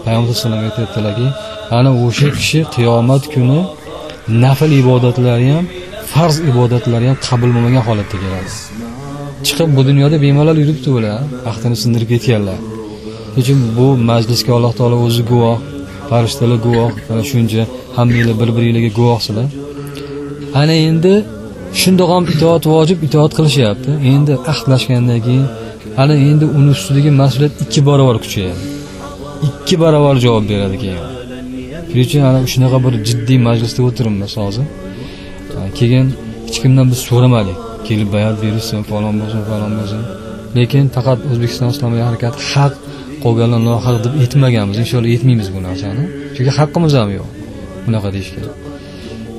Payg'ambar alayhisalom aytyaptilarki ana o'sha kishi qiyomat kuni nafl ibodatlari ham, farz ibodatlari ham qabul bo'lmagan holatda keladi. Chiqib bu dunyoda bemalol yuribdi ular, baxtini sindirib ketganlar. Shuning uchun bu majlisga Alloh taolo o'zi guvoh, farishtalar guvoh, mana shuncha hammanglar bir-biringlarga guvohsizlar. Ana endi shundoq ham itoat vojib, itoat qilishyapti. Endi ahdlashgandan keyin ana endi uni ustidagi mas'uliyat ikki barobar kuchayadi. Ikki barobar javob beradi keyin. Shuning uchun ana shunaqa bir jiddiy majlisda o'tiribmiz hozir. Keyin hech kimdan biz so'ramadik. Kelib bayat berishsin, falon bo'lsin, falon bo'lsin. Lekin faqat O'zbekiston Islomiy harakati haq qolganlar nohaq deb aytmaganmiz. Inshaalloh aytmaymiz bu narsani. Chunki haqqimiz ham yo'q. Bunaqa deyishga.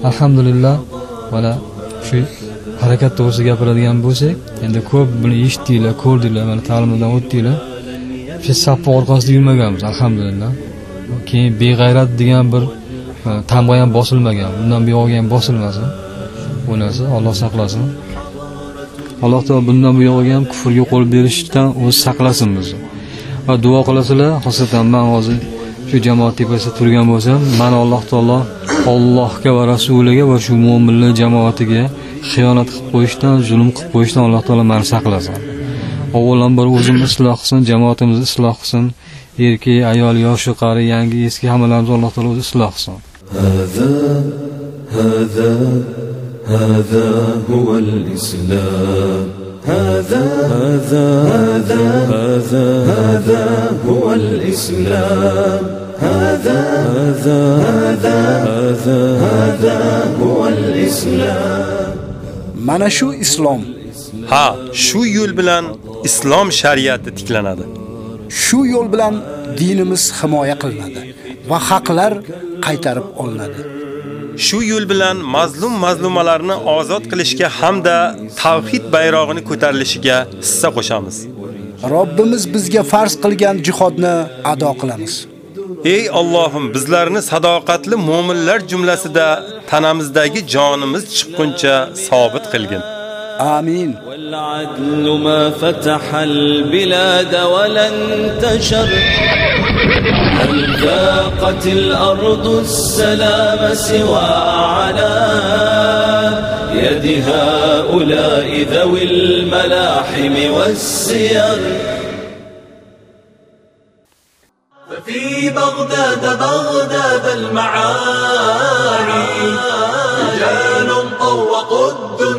Alhamdulillah, mana shu harakat to'g'risida gapiradigan bo'lsak, endi ko'p buni eshitdinglar, ko'rdinglar, mana ta'limdan o'tdinglar. Shu safni orqasida yurmaganmiz, alhamdulillah. Keyin beg'ayrat degan bir e, tamg'a ham bosilmagan. undan buyog'iga ham bosilmasin. Bu narsa Alloh saqlasin. Alloh taolo bundan buyog'iga ham kufrga qo'l berishdan o'zi saqlasin bizni. Va duo qilasizlar, xosatan men hozir shu jamoat tepasida turgan bo'lsam, mani Alloh taolo Allohga va rasuliga va shu mu'minlar jamoatiga xiyonat qilib qo'yishdan, zulm qilib qo'yishdan Alloh taolo meni saqlasin. Avvalambor o'zim isloh qilsin, jamoatimizni isloh qilsin. Erkak, ayol, yoshi, qari, yangi, eski hammalarimizni Alloh taolo o'zi isloh qilsin. هذا هذا هذا هو الإسلام هذا هذا هذا هذا هذا هو الإسلام هذا هذا هذا هذا هذا هو الإسلام Mana shu islom. Ha, shu yo'l bilan islom shariati tiklanadi. Shu yo'l bilan dinimiz himoya qilinadi va haqlar qaytarib olinadi. shu yo'l bilan mazlum mazlumalarni ozod qilishga hamda tavhid bayrog'ini ko'tarilishiga hissa qo'shamiz. Robbimiz bizga farz qilgan jihodni ado qilamiz. Ey Allohim, bizlarni sadoqatli mu'minlar jumlasida tanamizdagi jonimiz chiqquncha sobit qilgin. Amin. والعدل ما فتح البلاد ولا انتشر هل ذاقت الأرض السلام سوى على يد هؤلاء ذوي الملاحم والسير. ففي بغداد بغداد المعاني. رجال طوقوا الدنيا.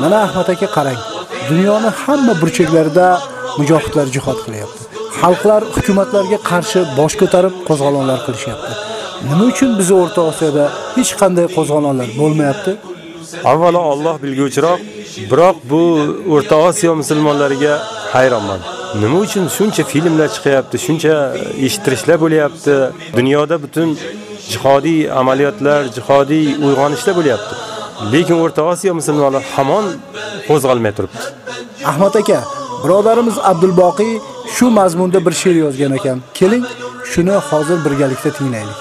Mana Ahmad aka qarang. Dunyoni hamma burchaklarida mujohidlar jihad qilyapti. Xalqlar hukumatlarga qarshi bosh ko'tarib qo'zg'olonlar qilishyapti. Nima uchun biz O'rta Osiyoda hech qanday qo'zg'olonlar bo'lmayapti? Avvalo Alloh bilguvchiroq, biroq bu O'rta Osiyo musulmonlariga hayronman. Nima uchun shuncha filmlar chiqyapti, shuncha eshittirishlar bo'lyapti? Dunyoda butun jihodiy amaliyotlar, jihodiy uyg'onishlar bo'lyapti. Lekin O'rta Osiyo musulmonlari hamon qo'zg'almay turibdi. Ahmad aka, birodarimiz Abdulboqiy shu mazmunda bir she'r yozgan ekan. Keling, shuni hozir birgalikda tinglaylik.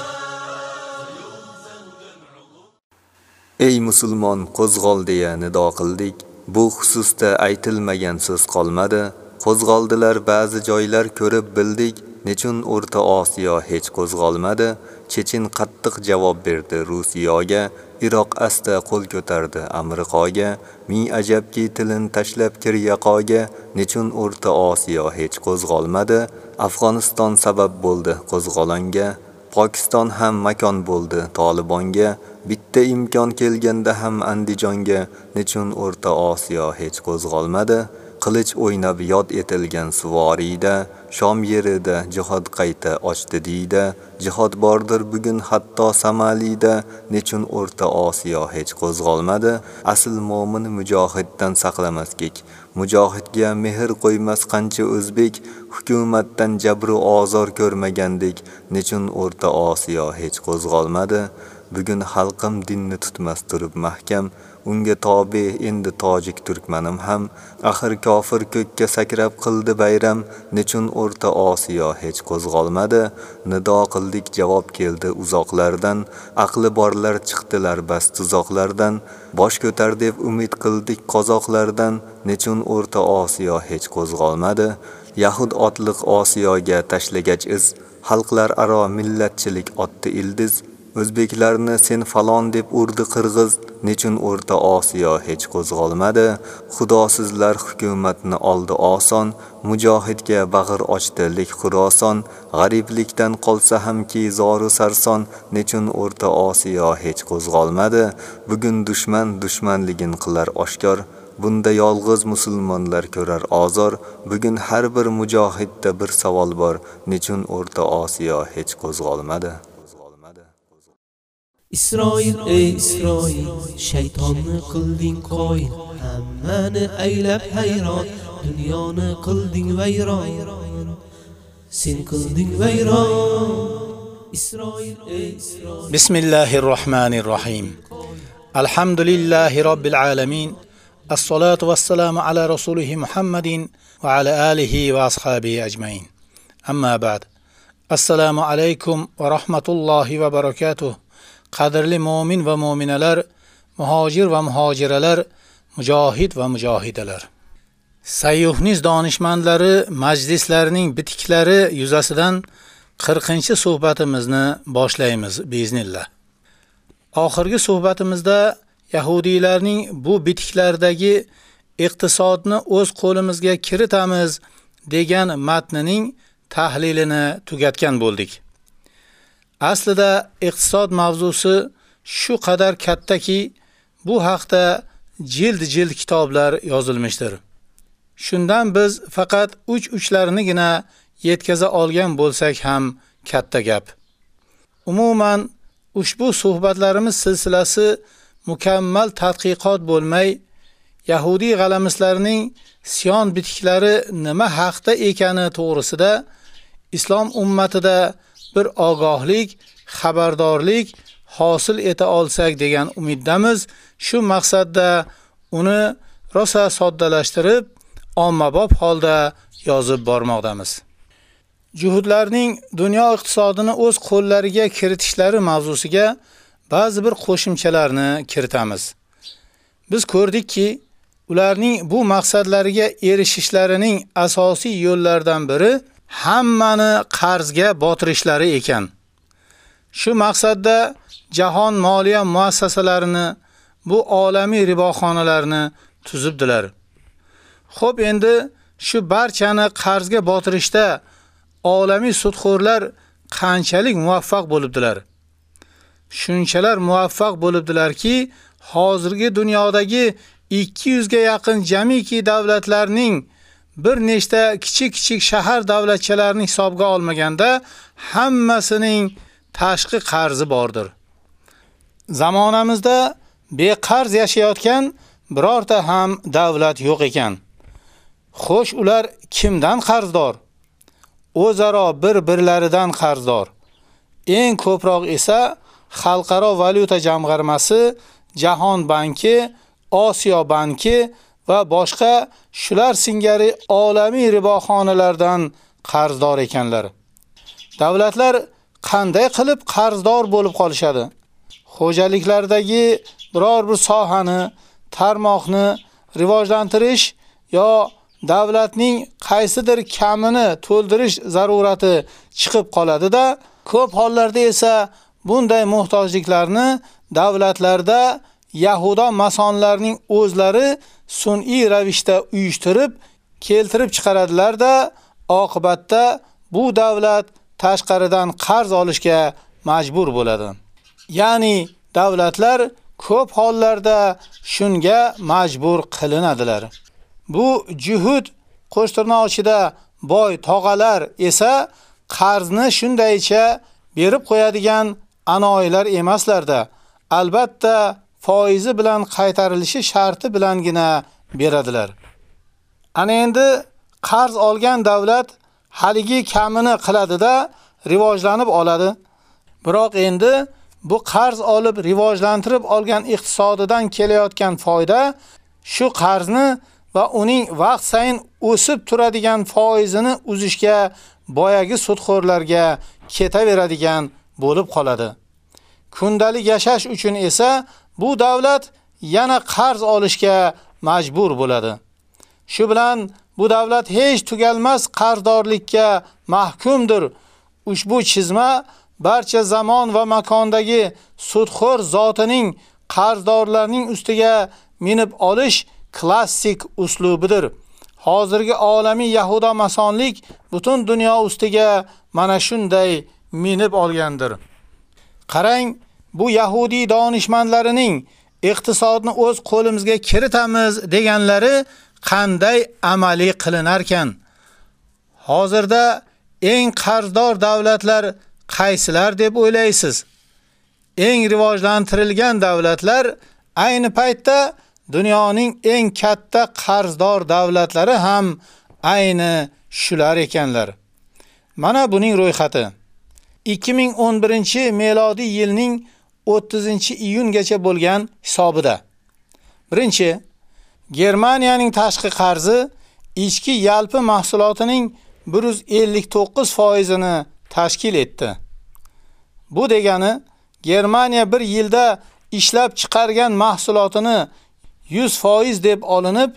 Ey musulmon, qo'zg'ol deya nido qildik. Bu xususda aytilmagan so'z qolmadi. Qo'zg'oldilar ba'zi joylar ko'rib bildik. Nechun O'rta Osiyo hech qo'zg'olmadi? Chechen qattiq javob berdi Rusiyaga. Iroq asta qo'l ko'tardi Amerikaga. Ming ajabki tilin tashlab Kiryaqoga. Nechun O'rta Osiyo hech qo'zg'olmadi? Afg'oniston sabab bo'ldi qo'zg'olonga. Pokiston ham makon bo'ldi Talibanga, Bitta imkon kelganda ham Andijonga. Nechun O'rta Osiyo hech qo'zg'olmadi? Qilich o'ynab yod etilgan suvoriyda, Shom yerida jihod qayta ochdi deyda, jihod bordir bugun hatto Somalida, nechun O'rta Osiyo hech qo'zg'olmadi? Asl mo'min mujohiddan saqlamaslik, mujohidga mehr qo'ymas qancha o'zbek, hukumatdan jabru ozor ko'rmagandik, nechun O'rta Osiyo hech qo'zg'olmadi? Bugun xalqim dinni tutmas turib mahkam, unga tobe endi tojik turkmanim ham. Axir kofir ko'kka sakrab qildi bayram nechun o'rta osiyo hech qo'zg'olmadi? Nido qildik javob keldi uzoqlardan. Aqli borlar chiqdilar bas tuzoqlardan. Bosh ko'tar deb umid qildik qozoqlardan. Nechun o'rta osiyo hech qo'zg'olmadi? Yahud otliq osiyoga tashlagach iz xalqlar aro millatchilik otdi ildiz. O'zbeklarni sen falon deb urdi qirg'iz, nechun O'rta Osiyo hech qo'zg'olmadi? Xudosizlar hukumatni oldi oson, mujohidga bag'ir ochdi lik Xuroson, g'ariblikdan qolsa hamki zoru sarson, nechun O'rta Osiyo hech qo'zg'olmadi? Bugun dushman dushmanligin qilar oshkor, Bunda yolg'iz musulmonlar ko'rar ozor, bugun har bir mujohidda bir savol bor, nechun O'rta Osiyo hech qo'zg'olmadi? Isroil ey Isroil shaytonni qilding qoyil hammani aylab hayron dunyoni qilding vayron. Sen qilding vayron. Isroil ey Isroil. Bismillahir Rahmanir Rahim Alhamdulillahi Rabbil alamin. As-salatu was-salamu ala rasulih Muhammadin va ala alihi va ashabihi ajmain. Amma ba'd. Assalomu alaykum va rahmatullohi va barakatuh. Qadrli mo'min va mo'minalar, muhojir va muhojiralar, mujohid va mujohidalar. Sayyuhniz donishmandlari majlislarining bitiklari yuzasidan 40 suhbatimizni boshlaymiz biznilla. Oxirgi suhbatimizda yahudiylarning bu bitiklardagi iqtisodni o'z qo'limizga kiritamiz degan matnining tahlilini tugatgan bo'ldik. Aslida iqtisod mavzusi shu qadar kattaki, bu haqda jild-jild kitoblar yozilmishdir. Shundan biz faqat uch uchlarinigina yetkaza olgan bo'lsak ham katta gap. Umuman ushbu suhbatlarimiz silsilasi mukammal tadqiqot bo'lmay, Yahudi g'alamislarining Sion bitiklari nima haqda ekani to'g'risida islom ummatida bir ogohlik, xabardorlik hosil eta olsak degan umiddamiz. Shu maqsadda uni rosa soddalashtirib, ommabop holda yozib bormoqdamiz. Juhudlarning dunyo iqtisodini o'z qo'llariga kiritishlari mavzusiga ba'zi bir qo'shimchalarni kiritamiz. Biz ko'rdikki, ularning bu maqsadlariga erishishlarining asosiy yo'llaridan biri hammani qarzga botirishlari ekan. Shu maqsadda jahon moliya muassasalarini, bu olamiy riboxonalarni tuzibdilar. Xo'p, endi shu barchani qarzga botirishda olamiy sudxo'rlar qanchalik muvaffaq bo'libdilar? Shunchalar muvaffaq bo'libdilarki, hozirgi dunyodagi 200 ga yaqin jamiki davlatlarning bir nechta kichik-kichik shahar davlatchalarini hisobga olmaganda hammasining tashqi qarzi bordir. Zamonamizda beqarz yashayotgan birorta ham davlat yo'q ekan. Xo'sh, ular kimdan qarzdor? O'zaro bir-birlaridan qarzdor. Eng ko'proq esa Xalqaro valyuta jamg'armasi, Jahon banki, Osiyo banki va boshqa shular singari olamiy riboxonalardan qarzdor ekanlar. Davlatlar qanday qilib qarzdor bo'lib qolishadi? Xo'jaliklardagi biror bir sohani, tarmoqni rivojlantirish yo davlatning qaysidir kamini to'ldirish zarurati chiqib qoladi-da, ko'p hollarda esa bunday muhtojliklarni davlatlarda Yahudo masonlarning o'zlari sun'iy ravishda uyushtirib keltirib chiqaradilar-da, oqibatda bu davlat tashqaridan qarz olishga majbur bo'ladi. Ya'ni davlatlar ko'p hollarda shunga majbur qilinadilar. Bu juhud qo'shtirnoq ichida boy tog'alar esa qarzni shundaycha berib qo'yadigan anoyilar emaslarda. Albatta foizi bilan qaytarilishi sharti bilangina beradilar. Ana endi qarz olgan davlat haligi kamini qiladida rivojlanib oladi. Biroq endi bu qarz olib rivojlantirib olgan iqtisodidan kelayotgan foyda shu qarzni va uning vaqt sayin o'sib turadigan foizini uzishga boyagi sudxo'rlarga ketaveradigan bo'lib qoladi. Kundalik yashash uchun esa bu davlat yana qarz olishga majbur bo'ladi. Shu bilan bu davlat hech tugalmas qarzdorlikka mahkumdir. Ushbu chizma barcha zamon va makondagi sudxo'r zotining qarzdorlarning ustiga minib olish klassik uslubidir. Hozirgi olamiy yahudo masonlik butun dunyo ustiga mana shunday minib olgandir. Qarang, bu yahudi donishmandlarining iqtisodni o'z qo'limizga kiritamiz deganlari qanday amaliy qilinar ekan? Hozirda eng qarzdor davlatlar qaysilar deb o'ylaysiz? Eng rivojlantirilgan davlatlar ayni paytda dunyoning eng katta qarzdor davlatlari ham ayni shular ekanlar. Mana buning ro'yxati. 2011 melodiy yilning 30-iyungacha bo'lgan hisobida. Birinchi, Germaniyaning tashqi qarzi ichki yalpi mahsulotining 159 foizini tashkil etdi. Bu degani Germaniya bir yilda ishlab chiqargan mahsulotini 100% deb olinib,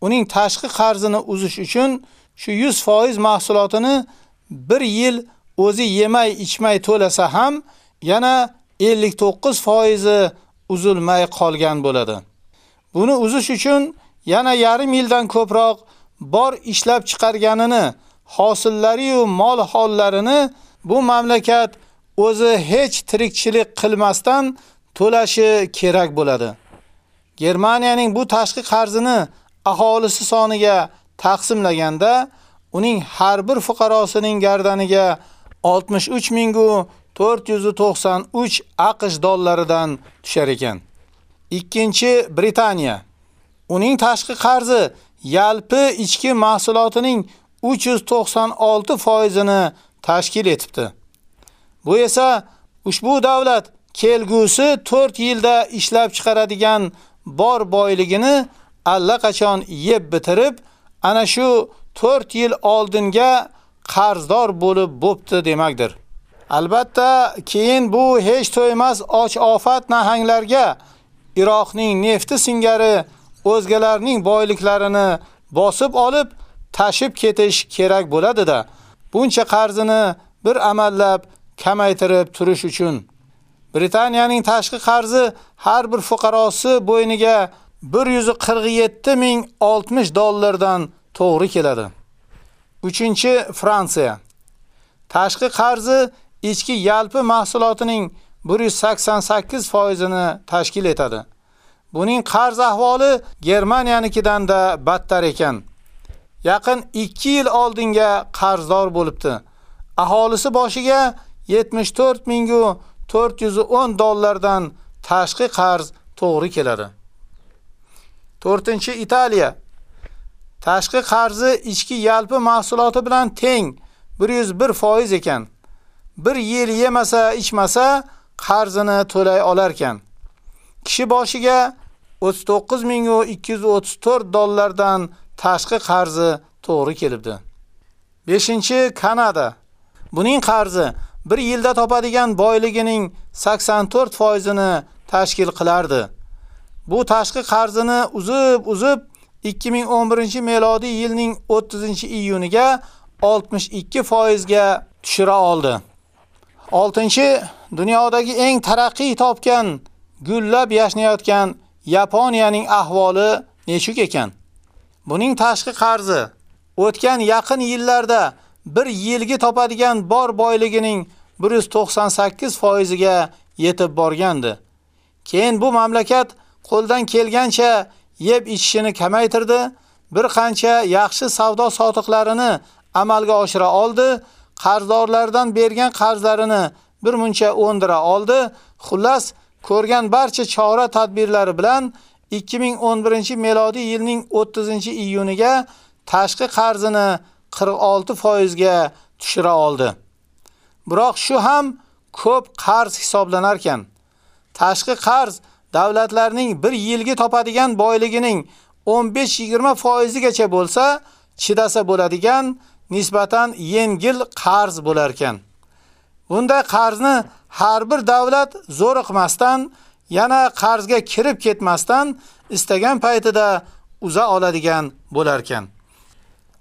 uning tashqi qarzini uzish uchun shu 100% mahsulotini 1 yil o'zi yemay ichmay to'lasa ham yana 59 foizi uzilmay qolgan bo'ladi. Buni uzish uchun yana yarim yildan ko'proq bor ishlab chiqarganini, hosillari yu mol hollarini bu mamlakat o'zi hech tirikchilik qilmasdan to'lashi kerak bo'ladi. Germaniyaning bu tashqi qarzini aholisi soniga taqsimlaganda uning har bir fuqarosining gardaniga 63 mingu 493 AQSh dollaridan tushar ekan. Ikkinchi Britaniya. Uning tashqi qarzi yalpi ichki mahsulotining 396 foizini tashkil etibdi. Bu esa Ushbu davlat kelgusi 4 yilda ishlab chiqaradigan bor boyligini allaqachon yeb bitirib, ana shu 4 yil oldinga qarzdor bo'lib bo'pti demakdir. Albatta, keyin bu hech to'ymas och ofat nahanglarga Iroqning nefti singari o'zgalarning boyliklarini bosib olib tashib ketish kerak bo'ladi-da. Buncha qarzini bir amallab kamaytirib turish uchun Britaniyaning tashqi qarzi har bir fuqarosi bo'yniga 147 ming 60 dollardan to'g'ri keladi. 3. Fransiya. Tashqi qarzi ichki yalpi mahsulotining 188 foizini tashkil etadi. Buning qarz ahvoli Germaniyanikidan da battar ekan. Yaqin 2 yil oldinga qarzdor bo'libdi. Aholisi boshiga 74 410 dollardan tashqi qarz to'g'ri keladi. 4 Italiya. Tashqi qarzi ichki yalpi mahsuloti bilan teng 101 foiz ekan. Bir yil yemasa, ichmasa qarzini to'lay olar ekan. Kishi boshiga 39234 dollardan tashqi qarzi to'g'ri kelibdi. 5 Kanada. Buning qarzi bir yilda topadigan boyligining 84 foizini tashkil qilardi. Bu tashqi qarzini uzib-uzib 2011 melodiy yilning 30-iyuniga 62 foizga tushira oldi. 6 dunyodagi eng taraqqiy topgan, gullab yashnayotgan Yaponiyaning ahvoli nechuk ekan? Buning tashqi qarzi o'tgan yaqin yillarda bir yilga topadigan bor boyligining 198 foiziga yetib borgandi. Keyin bu mamlakat qo'ldan kelgancha yeb ichishini kamaytirdi, bir qancha yaxshi savdo sotiqlarini amalga oshira oldi, qarzdorlardan bergan qarzlarini bir muncha o'ndira oldi. Xullas, ko'rgan barcha chora tadbirlari bilan 2011 melodiy yilning 30-iyuniga tashqi qarzini 46 foizga tushira oldi. Biroq shu ham ko'p qarz hisoblanar ekan. Tashqi qarz davlatlarning bir yilga topadigan boyligining 15-20 foizigacha bo'lsa, chidasa bo'ladigan nisbatan yengil qarz bo'lar ekan. Bunda qarzni har bir davlat zo'riqmasdan, yana qarzga kirib ketmasdan istagan paytida uza oladigan bo'lar ekan.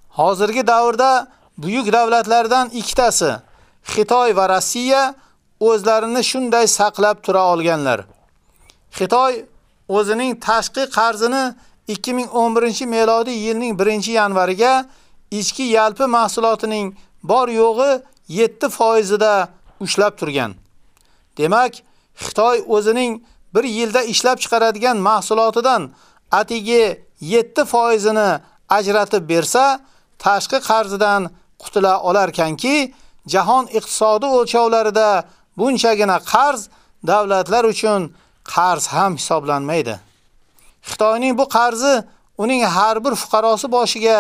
Hozirgi davrda buyuk davlatlardan ikkitasi, Xitoy va Rossiya o'zlarini shunday saqlab tura olganlar. Xitoy o'zining tashqi qarzini 2011 melodiy yilning 1-yanvariga ichki yalpi mahsulotining bor yo'g'i 7 foizida ushlab turgan. Demak, Xitoy o'zining 1 yilda ishlab chiqaradigan mahsulotidan atigi 7 foizini ajratib bersa, tashqi qarzidan qutula olarkanki, jahon iqtisodi o'lchovlarida bunchagina qarz davlatlar uchun qarz ham hisoblanmaydi. Xitoyning bu qarzi uning har bir fuqarosi boshiga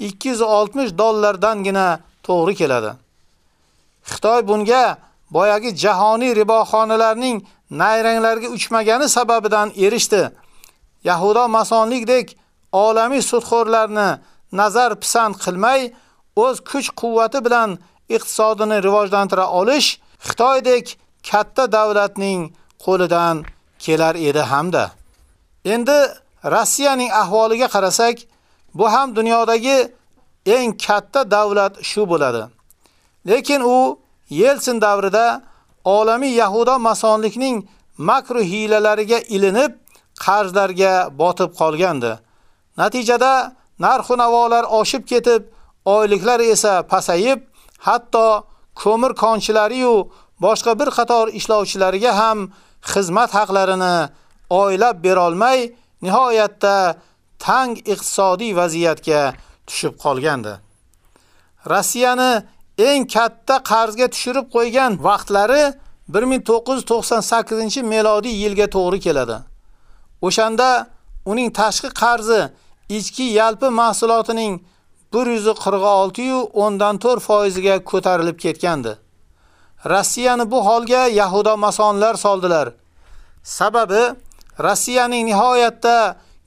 260 dollardangina to'g'ri keladi. Xitoy bunga boyagi jahoniy riboxonalarning nayranglarga uchmagani sababidan erishdi. Yahudo masonlikdek olamiy sudxo'rlarni nazar pisand qilmay, o'z kuch-quvvati bilan iqtisodini rivojlantira olish Xitoydek katta davlatning qo'lidan kelar edi hamda. Endi Rossiyaning ahvoliga qarasak, bu ham dunyodagi eng katta davlat shu bo'ladi. Lekin u Yelsin davrida olamiy yahudo masonlikning makro hiylalariga ilinib, qarzlarga botib qolgandi. Natijada narx navolar oshib ketib, oyliklar esa pasayib, hatto ko'mir konchilari yu boshqa bir qator ishlovchilariga ham xizmat haqlarini oylab bera olmay, nihoyatda tang iqtisodiy vaziyatga tushib qolgandi. Rossiyani eng katta qarzga tushirib qo'ygan vaqtlari 1998-melodiy yilga to'g'ri keladi. O'shanda uning tashqi qarzi ichki yalpi mahsulotining 146 yu 10 4 foiziga ko'tarilib ketgandi. Rossiyani bu holga Yahudo masonlar soldilar. Sababi Rossiyaning nihoyatda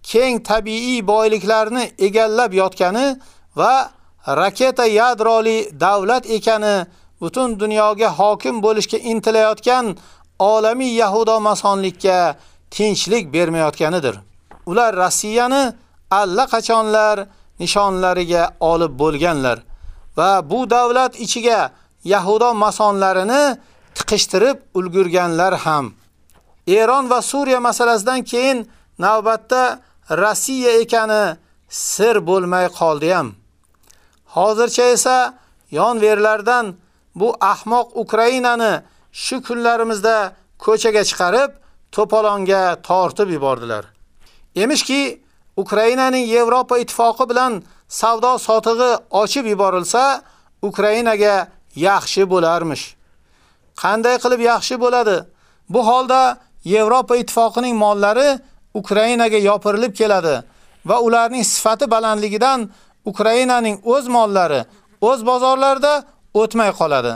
keng tabiiy boyliklarni egallab yotgani va raketa yadroli davlat ekani butun dunyoga hokim bo'lishga intilayotgan olamiy yahudo masonlikka tinchlik bermayotganidir. Ular Rossiyani allaqachonlar nishonlariga olib bo'lganlar va bu davlat ichiga yahudo masonlarini tiqishtirib ulgurganlar ham. Eron va Suriya masalasidan keyin navbatda Rossiya ekani sir bo'lmay qoldi ham. Hozircha esa yonverlardan bu ahmoq Ukrainani shu kunlarimizda ko'chaga chiqarib, to'polonga tortib yubordilar. Emishki, Ukrainaning Yevropa ittifoqi bilan savdo sotig'i ochib yuborilsa, Ukrainaga yaxshi bo'larmish. Qanday qilib yaxshi bo'ladi? Bu holda Yevropa ittifoqining mollari Ukrainaga yopirilib keladi va ularning sifati balandligidan Ukrainaning o'z mollari o'z bozorlarida o'tmay qoladi.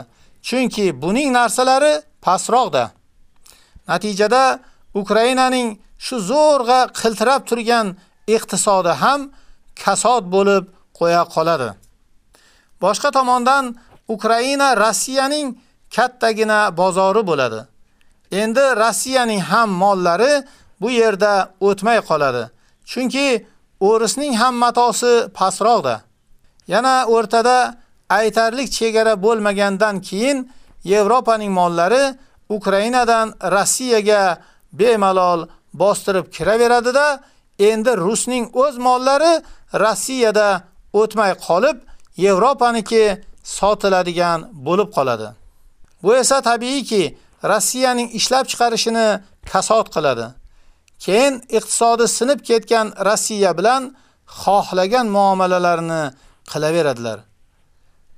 Chunki buning narsalari pastroqda. Natijada Ukrainaning shu zo'rg'a qiltirab turgan iqtisodi ham kasod bo'lib qo'ya qoladi. Boshqa tomondan Ukraina Rossiyaning kattagina bozori bo'ladi. Endi Rossiyaning ham mollari bu yerda o'tmay qoladi. Chunki o'risning ham matosi pastroqda. Yana o'rtada aytarlik chegara bo'lmagandan keyin Yevropaning mollari Ukrainadan Rossiyaga bemalol bostirib kiraveradida, endi Rusning o'z mollari Rossiyada o'tmay qolib, Yevropaniki sotiladigan bo'lib qoladi. Bu esa tabiiyki Rossiyaning ishlab chiqarishini kasod qiladi. Keyin iqtisodi sinib ketgan Rossiya bilan xohlagan muomalalarni qilaveradilar.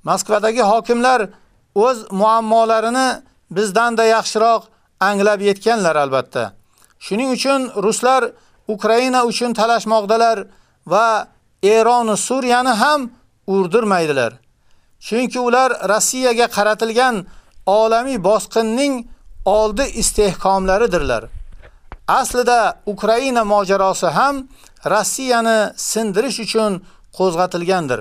Moskvadagi hokimlar o'z muammolarini bizdan-da yaxshiroq anglab yetganlar albatta. Shuning uchun ruslar Ukraina uchun talashmoqdalar va Eron va Suriyani ham urdirmaydilar. Chunki ular Rossiyaga qaratilgan olamiy bosqinning oldi istehkomlaridirlar. Aslida Ukraina mojarosi ham Rossiyani sindirish uchun qo'zg'atilgandir.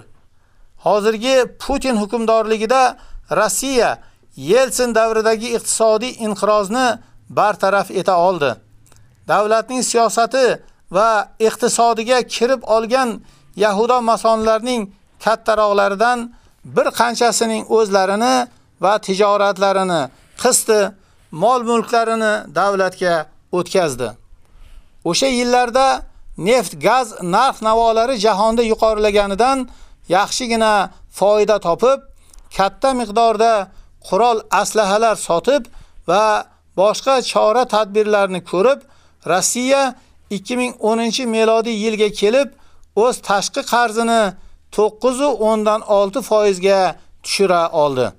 Hozirgi Putin hukmdorligida Rossiya Yeltsin davridagi iqtisodiy inqirozni bartaraf eta oldi. Davlatning siyosati va iqtisodiga kirib olgan Yahudo masonlarning kattaroqlaridan bir qanchasining o'zlarini va tijoratlarini qisdi, mol-mulklarini davlatga o'tkazdi. O'sha yillarda neft, gaz narx-navolari jahonda yuqorilaganidan yaxshigina foyda topib, katta miqdorda qurol aslahalar sotib va boshqa chora tadbirlarni ko'rib, Rossiya 2010 melodiy yilga kelib, o'z tashqi qarzini 9.10 dan 6 foizga tushira oldi.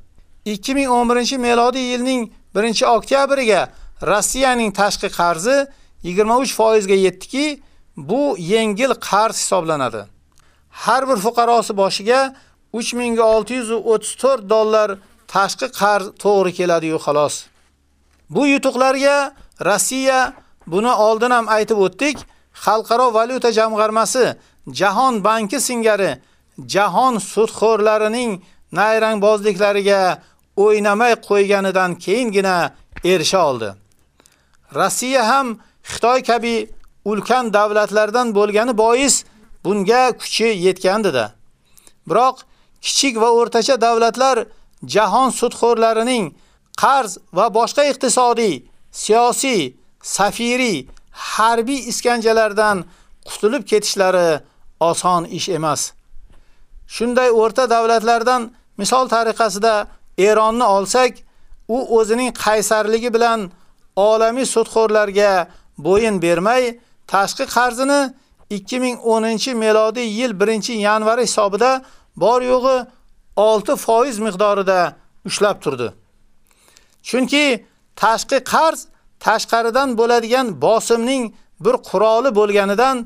2011 melodiy yilning 1 oktyabriga Rossiyaning tashqi qarzi 23 foizga yetdiki, bu yengil qarz hisoblanadi. Har bir fuqarosi boshiga 3634 dollar tashqi qarz to'g'ri keladi-yu xolos. Bu yutuqlarga Rossiya buni oldin ham aytib o'tdik, Xalqaro valyuta jamg'armasi, Jahon banki singari jahon sudxo'rlarining nayrangbozliklariga o'ynamay qo'yganidan keyingina erisha oldi. Rossiya ham Xitoy kabi ulkan davlatlardan bo'lgani bois bunga kuchi yetgandi-da. Biroq kichik va o'rtacha davlatlar jahon sudxo'rlarining qarz va boshqa iqtisodiy, siyosiy, safiriy, harbiy iskanjalardan qutulib ketishlari oson ish emas. Shunday o'rta davlatlardan misol tariqasida Eronni olsak, u o'zining qaysarligi bilan olamiy sudxo'rlarga bo'yin bermay, tashqi qarzini 2010 melodiy yil 1-yanvar hisobida bor yo'g'i 6% miqdorida ushlab turdi. Chunki tashqi qarz tashqaridan bo'ladigan bosimning bir quroli bo'lganidan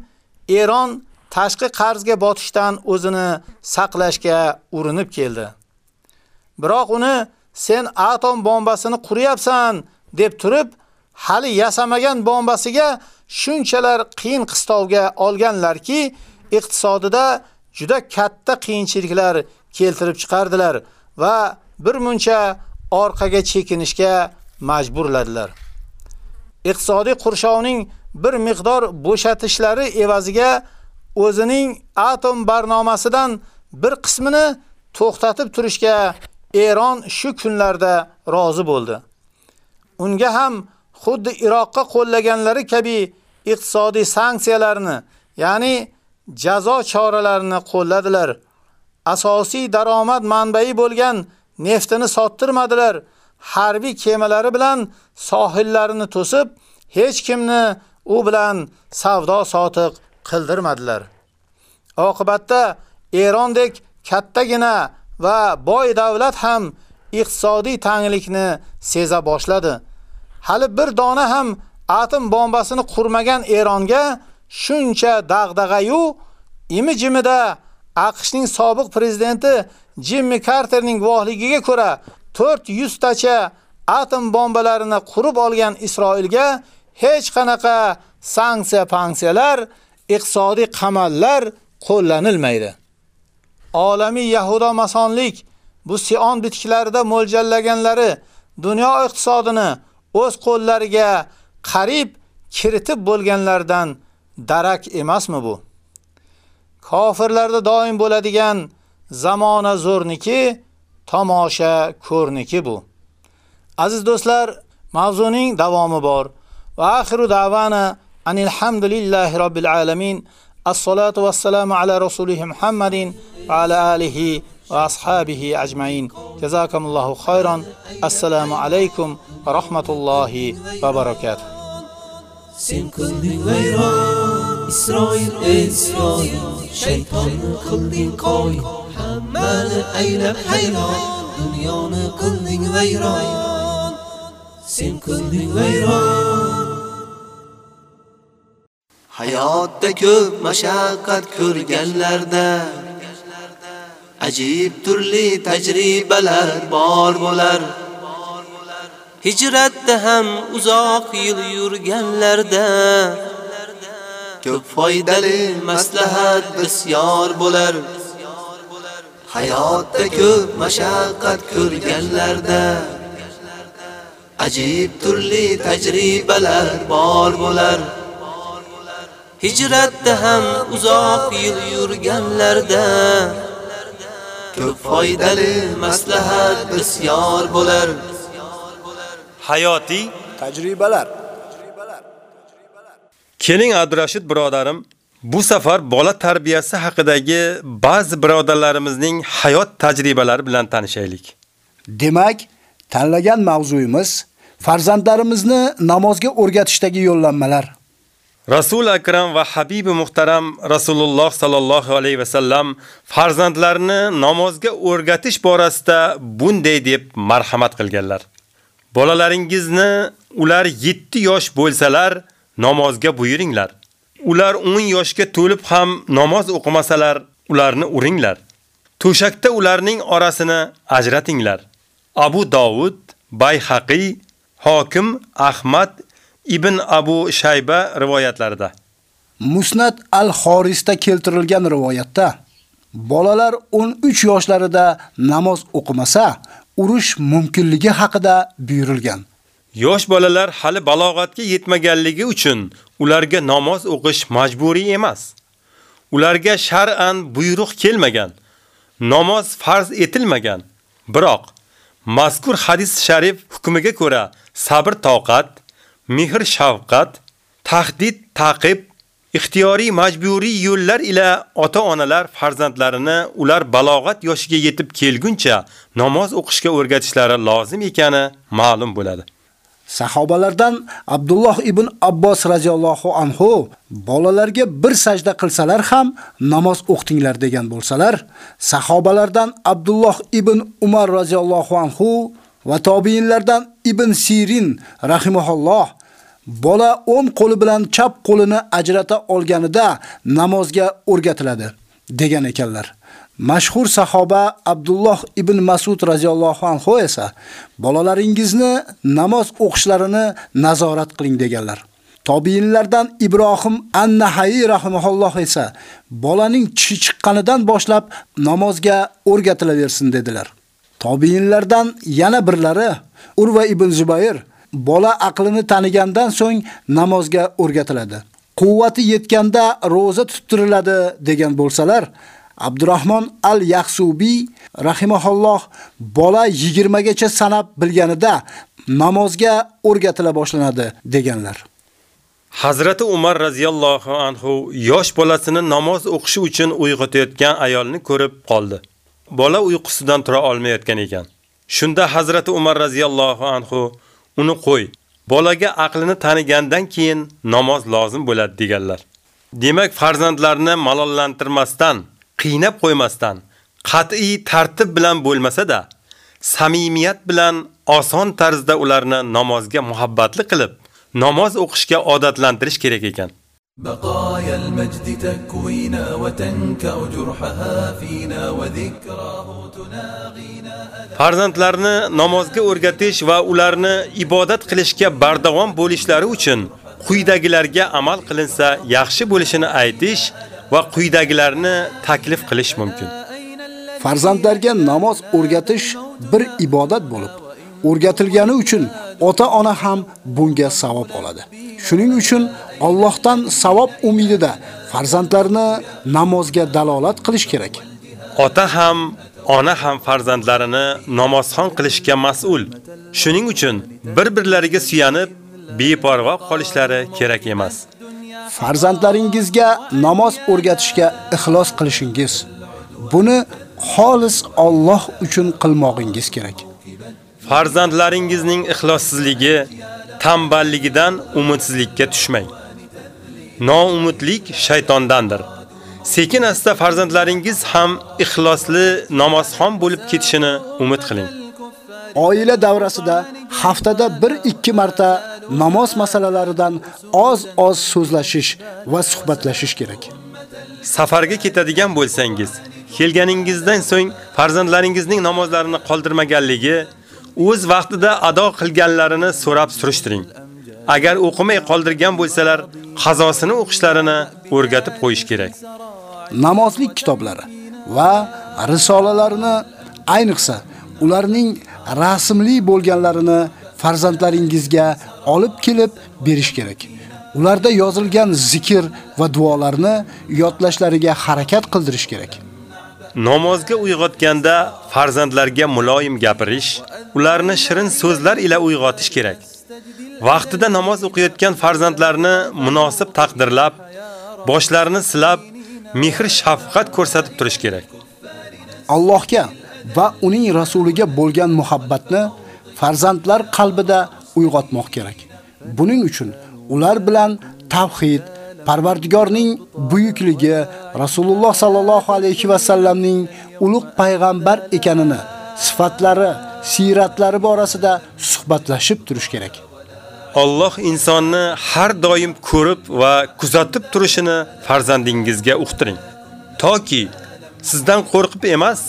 Eron tashqi qarzga botishdan o'zini saqlashga urinib keldi. Biroq uni sen atom bombasini quryapsan deb turib, hali yasamagan bombasiga shunchalar qiyin qistovga olganlarki, iqtisodida juda katta qiyinchiliklar keltirib chiqardilar va bir muncha orqaga chekinishga majburladilar. Iqtisodiy qurshovning bir miqdor bo'shatishlari evaziga o'zining atom barnomasidan bir qismini to'xtatib turishga Eron shu kunlarda rozi bo'ldi. Unga ham xuddi Iroqqa qo'llaganlari kabi iqtisodiy sanksiyalarni, ya'ni jazo choralarini qo'lladilar. Asosiy daromad manbai bo'lgan neftini sottirmadilar. Harbiy kemalari bilan sohillarini to'sib, hech kimni u bilan savdo sotiq qildirmadilar. Oqibatda Erondek kattagina va boy davlat ham iqtisodiy tanglikni seza boshladi. Hali bir dona ham atom bombasini qurmagan Eronga shuncha dag'dag'ayu imi-jimida AQShning sobiq prezidenti Jimmy Carterning guvohligiga ko'ra 400 tacha atom bombalarini qurib olgan Isroilga hech qanaqa sanksiya-panksiyalar, iqtisodiy qamallar qo'llanilmaydi. Olamiy Yahudo masonlik bu Sion bitiklarida mo'ljallaganlari dunyo iqtisodini o'z qo'llariga qarib kiritib bo'lganlardan darak emasmi bu? Kofirlarda doim bo'ladigan zamona zo'rniki, tomosha ko'rniki bu. Aziz do'stlar, mavzuning davomi bor. Va axiru davana anil hamdulillahi robbil alamin. As-salatu was-salamu ala rasulih Muhammadin va ala alihi ashabihi ajmain. Jazakumullohu khayran. Assalomu alaykum va rahmatullohi va barakatuh. Sen qilding vayron Isroil Isroil shaytonni qilding qoy hammani aylab hayron dunyoni qilding vayron Sen qilding vayron Hayotda ko'p mashaqqat ko'rganlarda ajib turli tajribalar bor bo'lar. Hijratda ham uzoq yil yurganlarda ko'p foydali maslahat bisyor bo'lar. Hayotda ko'p mashaqqat ko'rganlarda ajib turli tajribalar bor bo'lar. Hijratda ham uzoq yil yurganlarda ko'p foydali maslahat bisyor bo'lar. Hayotiy tajribalar. Keling Abdurashid birodarim, bu safar bola tarbiyasi haqidagi ba'zi birodarlarimizning hayot tajribalari bilan tanishaylik. Demak, tanlagan mavzuyimiz farzandlarimizni namozga o'rgatishdagi yo'llanmalar. Rasul akram va habibi muhtaram Rasululloh sallallohu alayhi va sallam farzandlarini namozga o'rgatish borasida bunday deb marhamat qilganlar. Bolalaringizni ular 7 yosh bo'lsalar namozga buyuringlar. Ular 10 yoshga to'lib ham namoz o'qimasalar, ularni uringlar. To'shakda ularning orasini ajratinglar. Abu Davud, Bayhaqi, Hokim, Ahmad Ibn Abu Shayba rivoyatlarida. Musnad al-Xorisda keltirilgan rivoyatda bolalar 13 yoshlarida namoz o'qimasa, urush mumkinligi haqida buyurilgan. Yosh bolalar hali balog'atga yetmaganligi uchun ularga namoz o'qish majburiy emas. Ularga shar'an buyruq kelmagan. Namoz farz etilmagan. Biroq mazkur hadis sharif hukmiga ko'ra sabr toqat, mehr shafqat, tahdid taqib, ixtiyoriy majburiy yo'llar ila ota-onalar farzandlarini ular balog'at yoshiga yetib kelguncha namoz o'qishga o'rgatishlari lozim ekani ma'lum bo'ladi. Sahobalardan Abdulloh ibn Abbos radhiyallohu anhu bolalarga bir sajda qilsalar ham namoz o'qtinglar degan bo'lsalar, sahobalardan Abdulloh ibn Umar radhiyallohu anhu va tobiinlardan Ibn Sirin rahimahulloh bola o'ng qo'li bilan chap qo'lini ajrata olganida namozga o'rgatiladi degan ekanlar. Mashhur sahoba Abdulloh ibn Mas'ud radhiyallohu anhu esa bolalaringizni namoz o'qishlarini nazorat qiling deganlar. Tobiinlardan Ibrohim an-Nahai rahimahulloh esa bolaning tishi chiqqanidan boshlab namozga o'rgatilaversin dedilar. Tobiinlardan yana birlari Urva ibn Zubayr bola aqlini tanigandan so'ng namozga o'rgatiladi. Quvvati yetganda roza tuttiriladi degan bo'lsalar, Abdurrahmon al-Yahsubi rahimahulloh bola 20 gacha sanab bilganida namozga o'rgatila boshlanadi deganlar. Hazrati Umar radhiyallohu anhu yosh bolasini namoz o'qishi uchun uyg'otayotgan ayolni ko'rib qoldi. Bola uyqusidan tura olmayotgan ekan. Shunda Hazrati Umar radhiyallohu anhu uni qo'y. Bolaga aqlini tanigandan keyin namoz lozim bo'ladi deganlar. Demak, farzandlarni malollantirmasdan, qiynab qo'ymasdan, qat'iy tartib bilan bo'lmasa-da, samimiyat bilan oson tarzda ularni namozga muhabbatli qilib, namoz o'qishga odatlantirish kerak ekan. بقايا المجد تكوينا وتنكأ جرحها فينا وذكراه تناغينا Farzandlarni namozga o'rgatish va ularni ibodat qilishga bardavom bo'lishlari uchun quyidagilarga amal qilinsa yaxshi bo'lishini aytish va quyidagilarni taklif qilish mumkin. Farzandlarga namoz o'rgatish bir ibodat bo'lib, o'rgatilgani uchun ota-ona ham bunga savob oladi. Shuning uchun Allohdan savob umidida farzandlarini namozga dalolat qilish kerak. Ota ham, ona ham farzandlarini namozxon qilishga mas'ul. Shuning uchun bir-birlariga suyanib, beparvo qolishlari kerak emas. Farzandlaringizga namoz o'rgatishga ixlos qilishingiz, buni xolis Alloh uchun qilmoqingiz kerak. Farzandlaringizning ixlossizligi, tamballigidan umidsizlikka tushmang. Noumidlik shaytondandir. Sekin asta farzandlaringiz ham ixlosli namozxon bo'lib ketishini umid qiling. Oila davrasida haftada 1-2 marta namoz masalalaridan oz-oz so'zlashish va suhbatlashish kerak. Safarga ketadigan bo'lsangiz, kelganingizdan so'ng farzandlaringizning namozlarini qoldirmaganligi, o'z vaqtida ado qilganlarini so'rab surishtiring. Agar o'qimay qoldirgan bo'lsalar, qazosini o'qishlarini o'rgatib qo'yish kerak. Namozlik kitoblari va risolalarini ayniqsa ularning rasmli bo'lganlarini farzandlaringizga olib kelib berish kerak. Ularda yozilgan zikr va duolarni yodlashlariga harakat qildirish kerak. Namozga uyg'otganda farzandlarga muloyim gapirish, ularni shirin so'zlar ila uyg'otish kerak. Vaqtida namoz o'qiyotgan farzandlarni munosib taqdirlab, boshlarini silab, mehr shafqat ko'rsatib turish kerak. Allohga va uning rasuliga bo'lgan muhabbatni farzandlar qalbida uyg'otmoq kerak. Buning uchun ular bilan tavhid, Parvardigorning buyukligi, Rasululloh sallallohu alayhi va sallamning ulug' payg'ambar ekanini, sifatlari, siratlari borasida suhbatlashib turish kerak. Alloh insonni har doim ko'rib va kuzatib turishini farzandingizga uqtiring. Toki sizdan qo'rqib emas,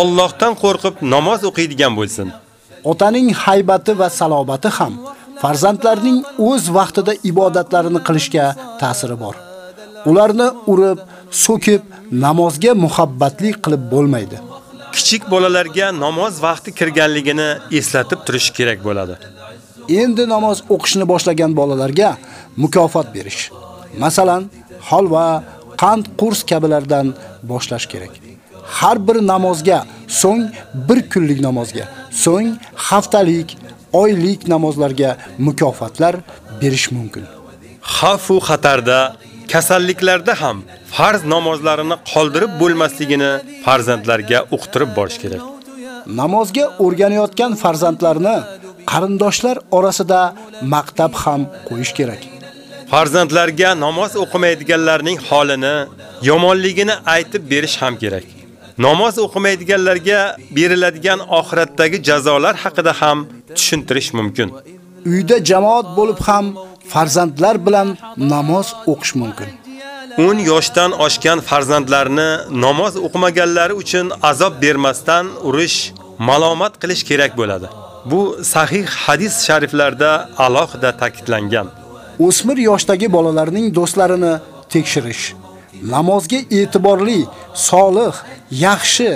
Allohdan qo'rqib namoz o'qiydigan bo'lsin. Otaning haybati va salobati ham farzandlarning o'z vaqtida ibodatlarini qilishga ta'siri bor. Ularni urib, so'kib, namozga muhabbatli qilib bo'lmaydi. Kichik bolalarga namoz vaqti kirganligini eslatib turish kerak bo'ladi. Endi namoz o'qishni boshlagan bolalarga mukofot berish. Masalan, holva, qand qurs kabilardan boshlash kerak. Har bir namozga, so'ng bir kunlik namozga, so'ng haftalik, oylik namozlarga mukofotlar berish mumkin. Xavf va xatarda, kasalliklarda ham farz namozlarini qoldirib bo'lmasligini farzandlarga uqtirib borish kerak. Namozga o'rganayotgan farzandlarni qarindoshlar orasida maktab ham qo'yish kerak. Farzandlarga namoz o'qimaydiganlarning holini, yomonligini aytib berish ham kerak. Namoz o'qimaydiganlarga beriladigan oxiratdagi jazolar haqida ham tushuntirish mumkin. Uyda jamoat bo'lib ham farzandlar bilan namoz o'qish mumkin. 10 yoshdan oshgan farzandlarini namoz o'qimaganlari uchun azob bermasdan urish, malomat qilish kerak bo'ladi. Bu sahih hadis shariflarda alohida ta'kidlangan. O'smir yoshdagi bolalarning do'stlarini tekshirish, namozga e'tiborli, solih, yaxshi,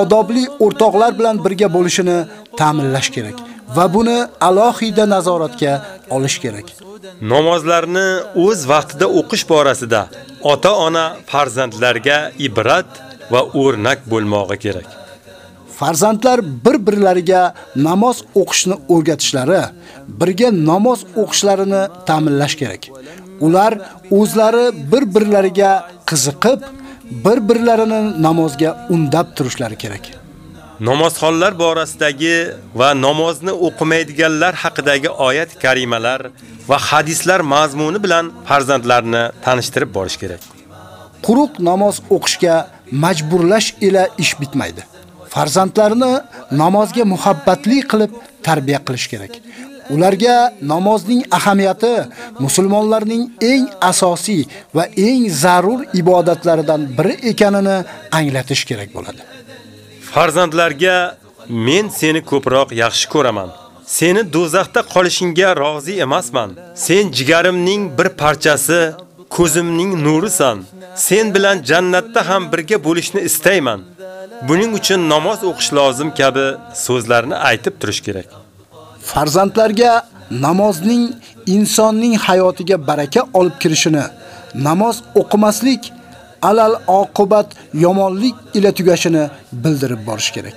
odobli o'rtoqlar bilan birga bo'lishini ta'minlash kerak va buni alohida nazoratga olish kerak. Namozlarni o'z vaqtida o'qish borasida ota-ona farzandlarga ibrat va o'rnak bo'lmoqi kerak. Farzandlar bir-birlariga namoz o'qishni o'rgatishlari, birga namoz o'qishlarini ta'minlash kerak. Ular o'zlari bir-birlariga qiziqib, bir-birlarini namozga undab turishlari kerak. Namozxonlar borasidagi va namozni o'qimaydiganlar haqidagi oyat karimalar va hadislar mazmuni bilan farzandlarni tanishtirib borish kerak. Quruq namoz o'qishga majburlash ila ish bitmaydi. Farzandlarni namozga muhabbatli qilib tarbiya qilish kerak. Ularga namozning ahamiyati musulmonlarning eng asosiy va eng zarur ibodatlaridan biri ekanini anglatish kerak bo'ladi. Farzandlarga men seni ko'proq yaxshi ko'raman. Seni do'zaxda qolishingga rozi emasman. Sen jigarimning bir parchasi, ko'zimning nurisan. Sen bilan jannatda ham birga bo'lishni istayman. Buning uchun namoz o'qish lozim kabi so'zlarni aytib turish kerak. Farzandlarga namozning insonning hayotiga baraka olib kirishini, namoz o'qimaslik alal oqibat yomonlik ila tugashini bildirib borish kerak.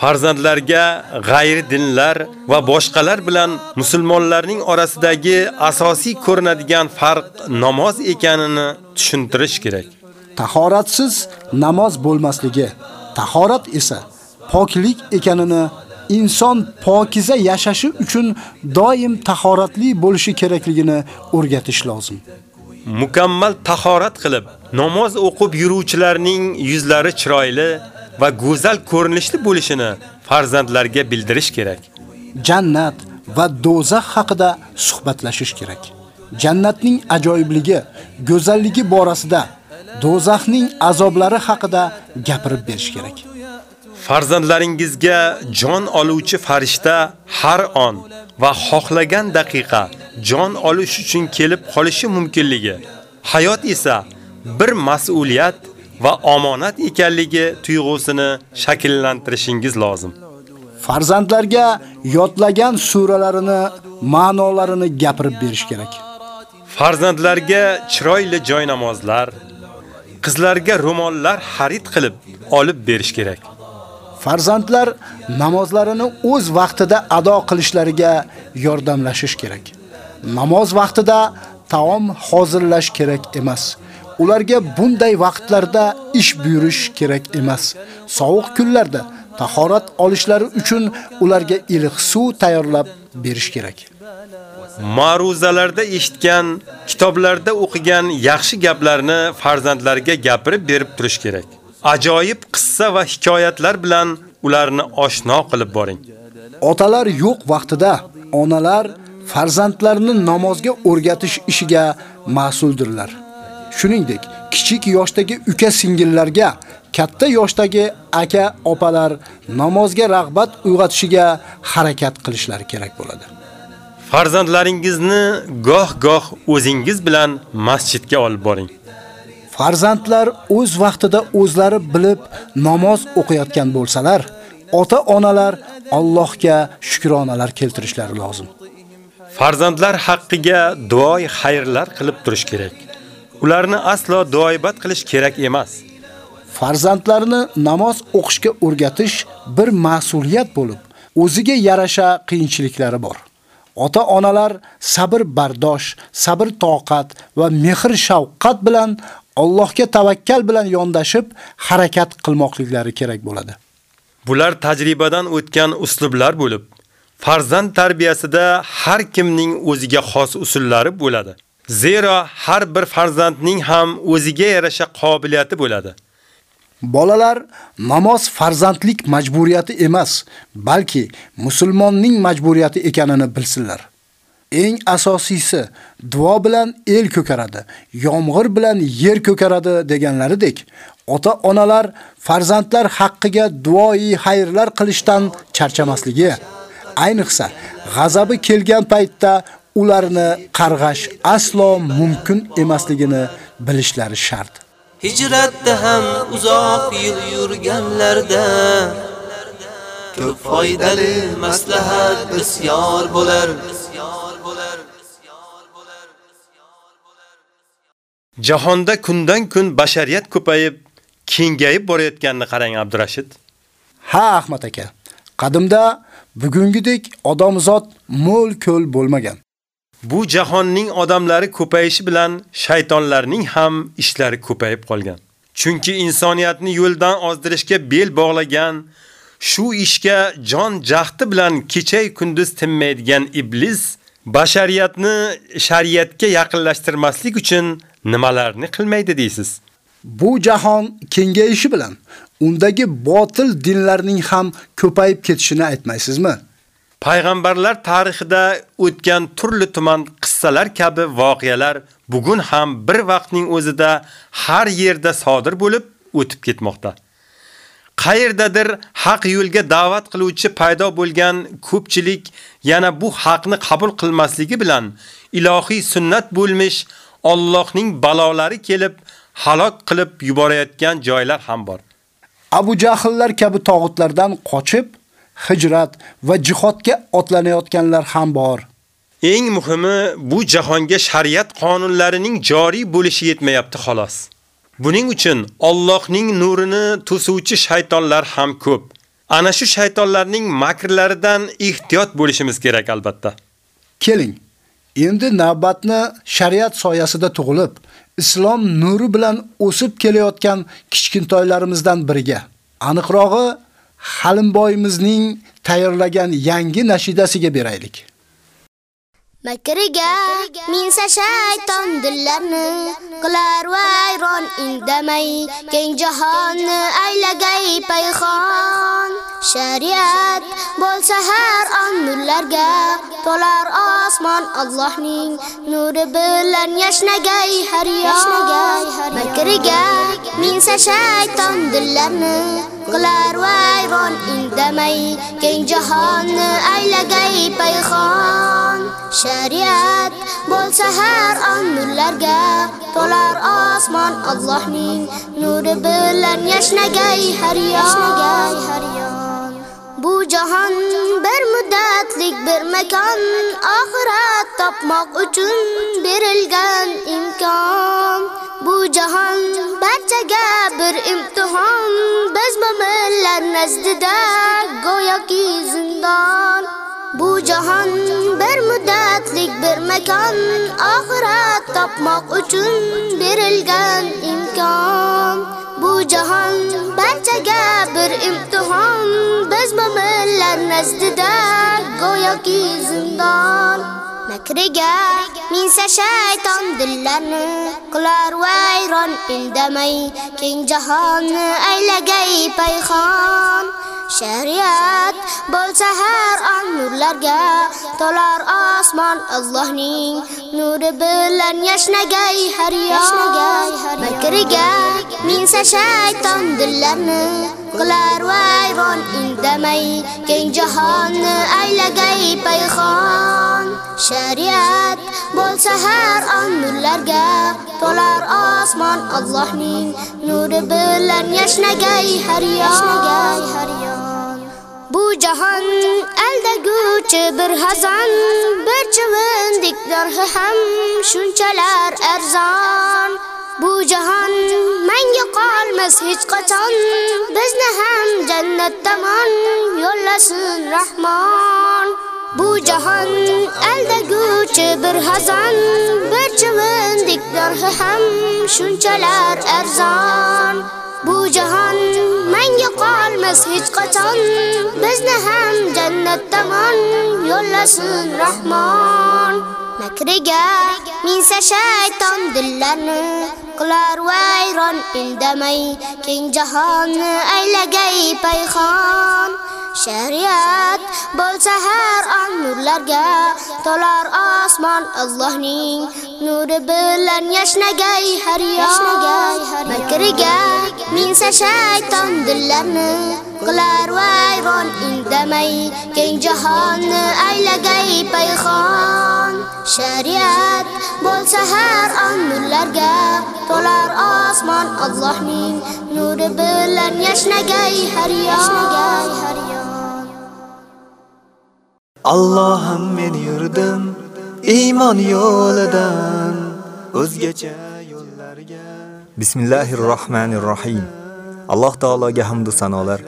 Farzandlarga g'ayri dinlar va boshqalar bilan musulmonlarning orasidagi asosiy ko'rinadigan farq namoz ekanini tushuntirish kerak. Tahoratsiz namoz bo'lmasligi, tahorat esa poklik ekanini inson pokiza yashashi uchun doim tahoratli bo'lishi kerakligini o'rgatish lozim. Mukammal tahorat qilib, namoz o'qib yuruvchilarning yuzlari chiroyli va go'zal ko'rinishli bo'lishini farzandlarga bildirish kerak. Jannat va do'zax haqida suhbatlashish kerak. Jannatning ajoyibligi, go'zalligi borasida, do'zaxning azoblari haqida gapirib berish kerak. Farzandlaringizga jon oluvchi farishta har on va xohlagan daqiqa jon olish uchun kelib qolishi mumkinligi, hayot esa bir mas'uliyat va omonat ekanligi tuyg'usini shakllantirishingiz lozim. Farzandlarga yodlagan suralarini, ma'nolarini gapirib berish kerak. Farzandlarga chiroyli joy namozlar, qizlarga ro'mollar xarid qilib olib berish kerak. Farzandlar namozlarini o'z vaqtida ado qilishlariga yordamlashish kerak. Namoz vaqtida taom hozirlash kerak emas. Ularga bunday vaqtlarda ish buyurish kerak emas. Sovuq kunlarda tahorat olishlari uchun ularga iliq suv tayyorlab berish kerak. Ma'ruzalarda eshitgan, kitoblarda o'qigan yaxshi gaplarni farzandlarga gapirib berib turish kerak. Ajoyib qissa va hikoyatlar bilan ularni oshno qilib boring. Otalar yo'q vaqtida onalar farzandlarini namozga o'rgatish ishiga mas'uldirlar. Shuningdek, kichik yoshdagi uka singillarga katta yoshdagi aka opalar namozga rag'bat uyg'otishiga harakat qilishlari kerak bo'ladi. Farzandlaringizni goh-goh o'zingiz bilan masjidga olib boring. Farzandlar o'z vaqtida o'zlari bilib namoz o'qiyotgan bo'lsalar, ota-onalar Allohga shukronalar keltirishlari lozim. Farzandlar haqqiga duoy xayrlar qilib turish kerak. Ularni aslo duoibat qilish kerak emas. Farzandlarni namoz o'qishga o'rgatish bir mas'uliyat bo'lib, o'ziga yarasha qiyinchiliklari bor. Ota-onalar sabr bardosh, sabr toqat va mehr shafqat bilan Allohga tavakkal bilan yondashib harakat qilmoqliklari kerak bo'ladi. Bular tajribadan o'tgan uslublar bo'lib, farzand tarbiyasida har kimning o'ziga xos usullari bo'ladi. Zero har bir farzandning ham o'ziga yarasha qobiliyati bo'ladi. Bolalar namoz farzandlik majburiyati emas, balki musulmonning majburiyati ekanini bilsinlar. Eng asosiysi, duo bilan el ko'karadi, yomg'ir bilan yer ko'karadi deganlaridek, ota-onalar farzandlar haqqiga duoi xayrlar qilishdan charchamasligi, ayniqsa g'azabi kelgan paytda ularni qarg'ash aslo mumkin emasligini bilishlari shart. Hijratda ham uzoq yil yurganlarda ko'p foydali maslahat bisyor bo'lar. Jahonda kundan kun bashariyat ko'payib, kengayib borayotganini qarang Abdurashid. Ha, Ahmad aka. Qadimda bugungidek odamzot mo'l ko'l bo'lmagan. Bu jahonning odamlari ko'payishi bilan shaytonlarning ham ishlari ko'payib qolgan. Chunki insoniyatni yo'ldan ozdirishga bel bog'lagan, shu ishga jon jahdi bilan kecha kunduz tinmaydigan iblis bashariyatni shariatga yaqinlashtirmaslik uchun nimalarni qilmaydi deysiz? Bu jahon kengayishi bilan undagi botil dinlarning ham ko'payib ketishini aytmaysizmi? Payg'ambarlar tarixida o'tgan turli tuman qissalar kabi voqealar bugun ham bir vaqtning o'zida har yerda sodir bo'lib o'tib ketmoqda. Qayerdadir haq yo'lga da'vat qiluvchi paydo bo'lgan ko'pchilik yana bu haqni qabul qilmasligi bilan ilohiy sunnat bo'lmish Allohning balolari kelib halok qilib yuborayotgan joylar ham bor. Abu Jahllar kabi tog'utlardan qochib hijrat va jihodga otlanayotganlar ham bor. Eng muhimi bu jahonga shariat qonunlarining joriy bo'lishi yetmayapti xolos. Buning uchun Allohning nurini to'suvchi shaytonlar ham ko'p. Ana shu shaytonlarning makrlaridan ehtiyot bo'lishimiz kerak albatta. Keling, endi navbatni shariat soyasida tug'ilib, islom nuri bilan o'sib kelayotgan kichkintoylarimizdan biriga, aniqrog'i Halimboyimizning tayyorlagan yangi nashidasiga beraylik. Makriga minsa shayton dillarni qilar vayron indamay. Keng jahonni aylagay payxon shariat bo'lsa har on nurlarga to'lar osmon Allohning nuri bilan yashnagay har yashnagay makriga minsa shayton dillarni qilar vayron indamay. Keng jahonni aylagay payxon şəriət Bolsa hər an nurlərgə Dolar asman Allahnin Nuru bilən yəşnəgəy hər yan. Bu cahan bir müddətlik bir məkan Ahirət tapmaq üçün verilgən imkan. Bu cahan bərcəgə bir imtihan. Biz müminlər nəzdidə goya ki zindan Bu jahon bir muddatlik bir makon. Oxirat topmoq uchun berilgan imkon. Bu jahon barchaga bir imtihon. Biz mo'minlar nazdida go'yoki zindon. Makriga minsa shayton dillarni qilar vayron indamay. Keng jahonni aylagay payxon. Shariat bo'lsa har on nurlarga to'lar osmon Allohning nuri bilan yashnagay har yashnagay makriga minsa shayton dillarni qilar vayron indamay keng jahonni aylagay payxon shariat bo'lsa har on nurlarga to'lar osmon Allohning nuri bilan yashnagay har yon Bu jahon aldaguvchi bir hazon bir chivindik darhi ham shunchalar arzon Bu jahon menga qolmas hech qachon bizni ham jannat tomon yo'llasin Rahmon Bu jahon aldaguvchi bir hazon bir chivindik darhi ham shunchalar arzon Bu jahon menga qolmas hech qachon. Bizni ham jannat tomon yo'llasin Rahmon. Makriga minsa shayton dillarni qilar vayron indamay keng jahonni aylagay payxon. Shariat bo'lsa har on nurlarga to'lar osmon Allohning nuri bilan yashnagay har yon makriga minsa shayton dillarni qilar vayron indamay keng jahonni aylagay payxon shariat bo'lsa har on nurlarga to'lar osmon Allohning nuri bilan yashnagay har yon. Allohim men yurdim iymon yo'lidan o'zgacha yo'llarga. Bismillahir Rohmanir Rohim Alloh taologa hamd va sanolar,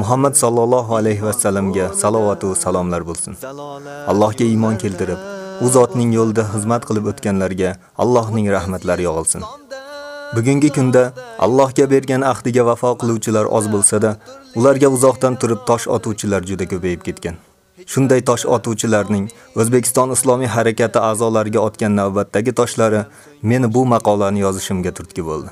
Muhammad sallallohu alayhi va sallamga salovat va salomlar bo'lsin. Allohga iymon keltirib, u zotning yo'lida xizmat qilib o'tganlarga Allohning rahmatlari yog'ilsin. Bugungi kunda Allohga bergan ahdiga vafo qiluvchilar oz bo'lsa-da, ularga uzoqdan turib tosh otuvchilar juda ko'payib ketgan. Shunday tosh otuvchilarning O'zbekiston Islomiy harakati a'zolariga otgan navbatdagi toshlari meni bu maqolani yozishimga turtki bo'ldi.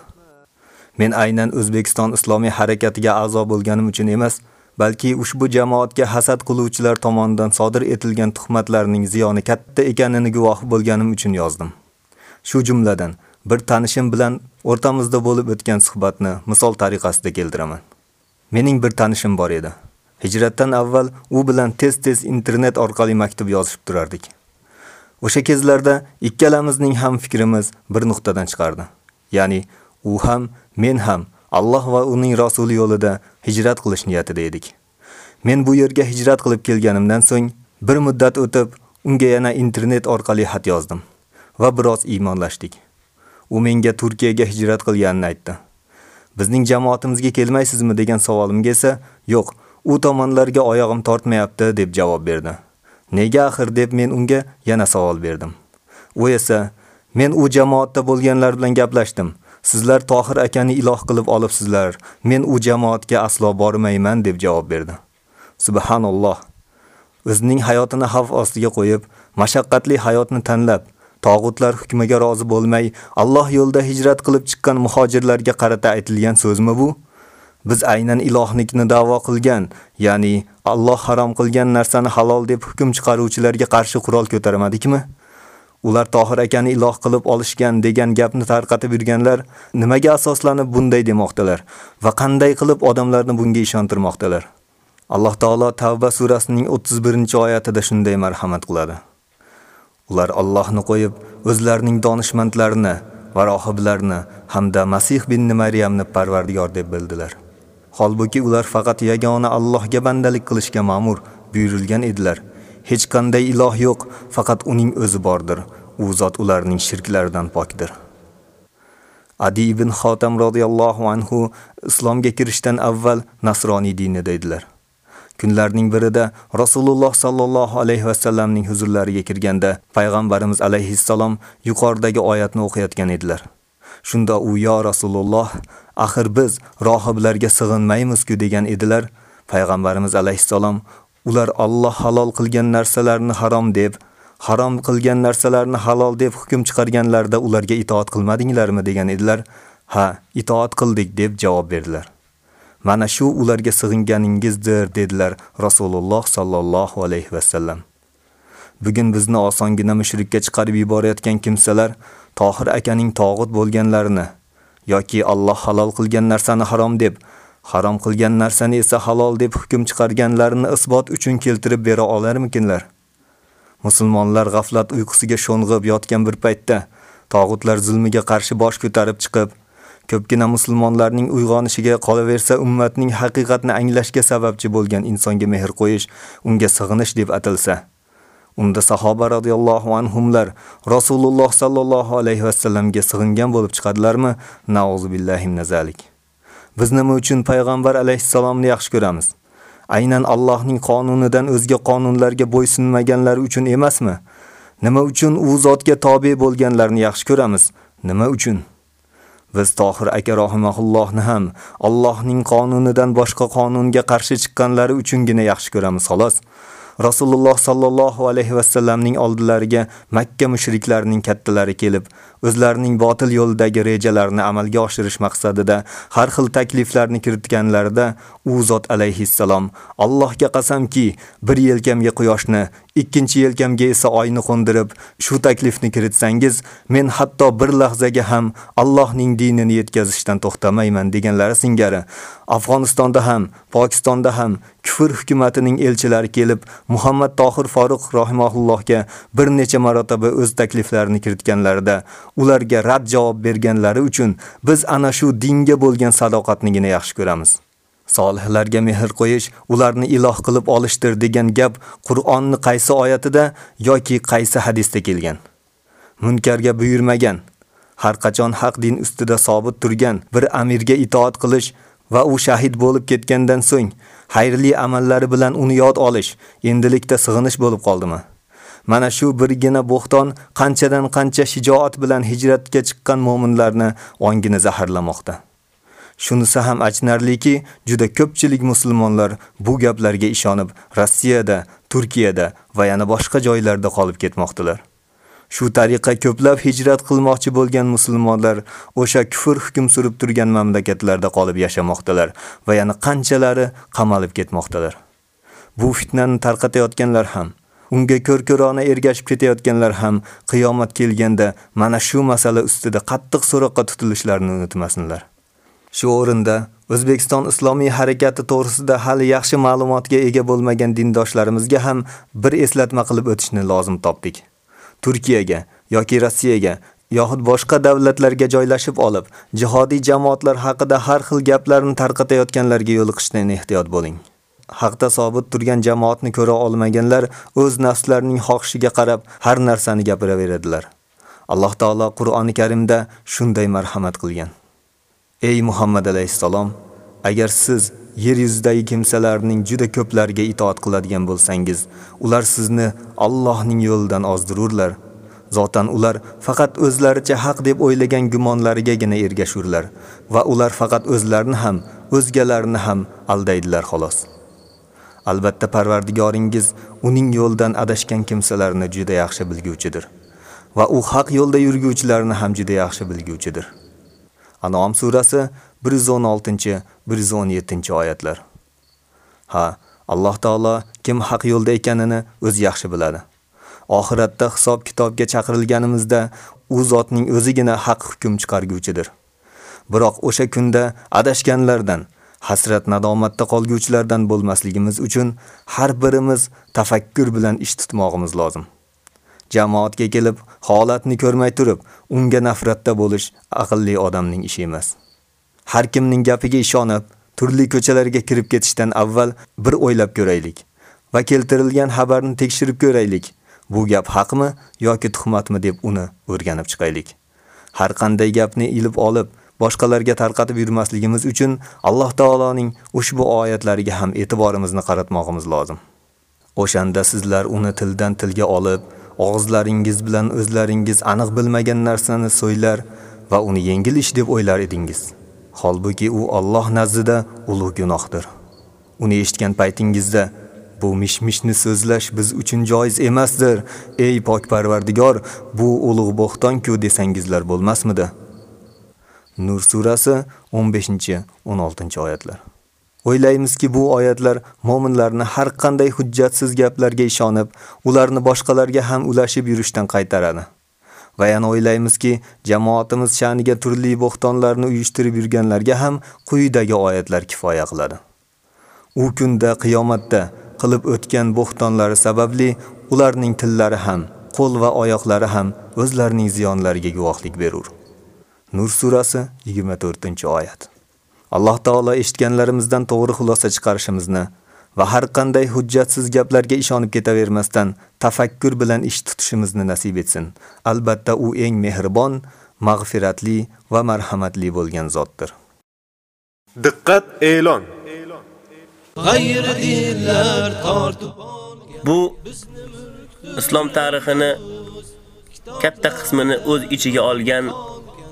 Men aynan O'zbekiston Islomiy harakatiga a'zo bo'lganim uchun emas, balki ushbu jamoatga hasad qiluvchilar tomonidan sodir etilgan tuhmatlarning ziyoni katta ekanini guvohi bo'lganim uchun yozdim. Shu jumladan bir tanishim bilan o'rtamizda bo'lib o'tgan suhbatni misol tariqasida keltiraman. Mening bir tanishim bor edi. Hijratdan avval u bilan tez-tez internet orqali maktub yozishib turardik. O'sha kezlarda ikkalamizning ham fikrimiz bir nuqtadan chiqardi. Ya'ni u ham, men ham Alloh va uning rasuli yo'lida hijrat qilish niyatida edik. Men bu yerga hijrat qilib kelganimdan so'ng bir muddat o'tib, unga yana internet orqali xat yozdim va biroz iymonlashdik. U menga Turkiyaga hijrat qilganini aytdi. Bizning jamoatimizga kelmaysizmi degan savolimga esa, yo'q, u tomonlarga oyog'im tortmayapti deb javob berdi. Nega axir deb men unga yana savol berdim. U esa, men u jamoatda bo'lganlar bilan gaplashdim. Sizlar Tohir akani iloh qilib olibsizlar. Men u jamoatga aslo bormayman deb javob berdi. Subhanalloh. O'zining hayotini xavf ostiga qo'yib, mashaqqatli hayotni tanlab, tog'utlar hukmiga rozi bo'lmay, Alloh yo'lida hijrat qilib chiqqan muhojirlarga qarata aytilgan so'zmi bu? Biz aynan ilohlikni da'vo qilgan, ya'ni Alloh harom qilgan narsani halol deb hukm chiqaruvchilarga qarshi qurol ko'tarmadikmi? Ular Tohir akani iloh qilib olishgan degan gapni tarqatib yurganlar nimaga asoslanib bunday demoqdalar va qanday qilib odamlarni bunga ishontirmoqdalar? Alloh taolo Tavba surasining 31-oyatida shunday marhamat qiladi. Ular Allohni qo'yib, o'zlarining donishmandlarini va rohiblarni hamda Masih bin Maryamni Parvardigor deb bildilar. Holbuki ular faqat yagona Allohga bandalik qilishga ma'mur buyurilgan edilar. Hech qanday iloh yo'q, faqat uning o'zi bordir. U zot ularning shirklaridan pokdir. Adi ibn Xotam radhiyallohu anhu islomga kirishdan avval nasroniy dinida edilar. Kunlarning birida Rasululloh sallallohu alayhi va sallamning huzurlariga kirganda payg'ambarimiz alayhissalom yuqoridagi oyatni o'qiyotgan edilar. Shunda u yo Rasululloh, axir biz rohiblarga sig'inmaymiz-ku degan edilar. Payg'ambarimiz alayhissalom ular Alloh halol qilgan narsalarni harom deb, harom qilgan narsalarni halol deb hukm chiqarganlarda ularga itoat qilmadinglarmi degan edilar. Ha, itoat qildik deb javob berdilar. Mana shu ularga sig'inganingizdir dedilar Rasululloh sallallohu alayhi va sallam. Bugun bizni osongina mushrikka chiqarib yuborayotgan kimsalar Tohir akaning tog'ut bo'lganlarini yoki Alloh halol qilgan narsani harom deb, harom qilgan narsani esa halol deb hukm chiqarganlarini isbot uchun keltirib bera olarmikinlar? Musulmonlar g'aflat uyqusiga sho'ng'ib yotgan bir paytda tog'utlar zulmiga qarshi bosh ko'tarib chiqib, ko'pgina musulmonlarning uyg'onishiga qolaversa ummatning haqiqatni anglashga sababchi bo'lgan insonga mehr qo'yish, unga sig'inish deb atalsa, unda sahoba radhiyallohu anhumlar Rasululloh sallallohu alayhi va sallamga sig'ingan bo'lib chiqadilarmi? Nauzubillahi minzalik. Biz nima uchun payg'ambar alayhissalomni yaxshi ko'ramiz? Aynan Allohning qonunidan o'zga qonunlarga bo'ysunmaganlar uchun emasmi? Nima uchun u zotga tobe bo'lganlarni yaxshi ko'ramiz? Nima uchun? Biz Tohir aka rahimahullohni ham Allohning qonunidan boshqa qonunga qarshi chiqqanlari uchungina yaxshi ko'ramiz xolos. Rasululloh sallallohu alayhi va sallamning oldilariga Makka mushriklarining kattalari kelib, o'zlarining botil yo'lidagi rejalarini amalga oshirish maqsadida har xil takliflarni kiritganlarida u zot alayhi alayhissalom Allohga qasamki, bir yelkamga quyoshni, ikkinchi yelkamga esa oyni qo'ndirib, shu taklifni kiritsangiz, men hatto bir lahzaga ham Allohning dinini yetkazishdan to'xtamayman deganlari singari Afg'onistonda ham, Pokistonda ham kufr hukumatining elchilari kelib, Muhammad Tohir Faruq rahimahullohga bir necha marotaba o'z takliflarini kiritganlarida ularga rad javob berganlari uchun biz ana shu dinga bo'lgan sadoqatnigina yaxshi ko'ramiz. Solihlarga mehr qo'yish, ularni iloh qilib olishdir degan gap Qur'onni qaysi oyatida yoki qaysi hadisda kelgan? Munkarga buyurmagan, har qachon haq din ustida sobit turgan bir amirga itoat qilish va u shahid bo'lib ketgandan so'ng xayrli amallari bilan uni yod olish endilikda sig'inish bo'lib qoldimi? Mana shu birgina bo'xton qanchadan qancha shijoat bilan hijratga chiqqan mu'minlarni ongini zaharlamoqda. Shunisi ham achinarliki, juda ko'pchilik musulmonlar bu gaplarga ishonib, Rossiyada, Turkiyada va yana boshqa joylarda qolib ketmoqdilar. Shu tariqa ko'plab hijrat qilmoqchi bo'lgan musulmonlar o'sha kufr hukm surib turgan mamlakatlarda qolib yashamoqdalar va yana qanchalari qamalib ketmoqdalar. Bu fitnani tarqatayotganlar ham, unga ko'r-ko'rona ergashib ketayotganlar ham qiyomat kelganda mana shu masala ustida qattiq so'roqqa tutilishlarini unutmasinlar. Shu o'rinda O'zbekiston Islomiy harakati to'g'risida hali yaxshi ma'lumotga ega bo'lmagan dindoshlarimizga ham bir eslatma qilib o'tishni lozim topdik. Turkiyaga yoki Rossiyaga yoxud boshqa davlatlarga joylashib olib, jihodiy jamoatlar haqida har xil gaplarni tarqatayotganlarga yo'liqishdan ehtiyot bo'ling. Haqda sobit turgan jamoatni ko'ra olmaganlar o'z nafslarining xohishiga qarab har narsani gapiraveradilar. Alloh taolo Qur'oni Karimda shunday marhamat qilgan. Ey Muhammad alayhisalom, agar siz yer yuzidagi kimsalarning juda ko'plariga itoat qiladigan bo'lsangiz, ular sizni Allohning yo'lidan ozdirurlar. Zotan ular faqat o'zlaricha haq deb o'ylagan gumonlarigagina ergashurlar va ular faqat o'zlarini ham, o'zgalarni ham aldaydilar xolos. Albatta Parvardigoringiz uning yo'ldan adashgan kimsalarni juda yaxshi bilguvchidir va u haq yo'lda yurguvchilarni ham juda yaxshi bilguvchidir. Anom surasi 116-117 oyatlar. Ha, Alloh taolo kim haq yo'lda ekanini o'zi yaxshi biladi. Oxiratda hisob kitobga chaqirilganimizda u zotning o'zigina haq hukm chiqarguvchidir. Biroq o'sha kunda adashganlardan, hasrat nadomatda qolguvchilardan bo'lmasligimiz uchun har birimiz tafakkur bilan ish tutmoqimiz lozim. Jamoatga kelib, holatni ko'rmay turib, unga nafratda bo'lish aqlli odamning ishi emas. Har kimning gapiga ishonib, turli ko'chalarga kirib ketishdan avval bir o'ylab ko'raylik va keltirilgan xabarni tekshirib ko'raylik. Bu gap haqmi yoki tuhmatmi deb uni o'rganib chiqaylik. Har qanday gapni ilib olib, boshqalarga tarqatib yurmasligimiz uchun Alloh taoloning ushbu oyatlariga ham e'tiborimizni qaratmoqimiz lozim. O'shanda sizlar uni tildan tilga olib, og'izlaringiz bilan o'zlaringiz aniq bilmagan narsani so'ylar va uni yengil ish deb o'ylar edingiz. Holbuki u Alloh nazdida ulug' gunohdir. Uni eshitgan paytingizda bu mishmishni so'zlash biz uchun joiz emasdir. Ey pok Parvardigor, bu ulug' bo'xton-ku desangizlar bo'lmasmidi? Nur surasi 15-16 oyatlar. O'ylaymizki, bu oyatlar mu'minlarni har qanday hujjatsiz gaplarga ishonib, ularni boshqalarga ham ulashib yurishdan qaytaradi. Va yana o'ylaymizki, jamoatimiz sha'niga turli bo'xtonlarni uyushtirib yurganlarga ham quyidagi oyatlar kifoya qiladi. U kunda qiyomatda qilib o'tgan bo'xtonlari sababli ularning tillari ham, qo'l va oyoqlari ham o'zlarining ziyonlariga guvohlik berur. Nur surasi 24-oyat. Alloh taolo eshitganlarimizdan to'g'ri xulosa chiqarishimizni va har qanday hujjatsiz gaplarga ishonib ketavermasdan tafakkur bilan ish tutishimizni nasib etsin. Albatta u eng mehribon, mag'firatli va marhamatli bo'lgan zotdir. Diqqat e'lon. G'ayri dinlar tortib Bu islom tarixini katta qismini o'z ichiga olgan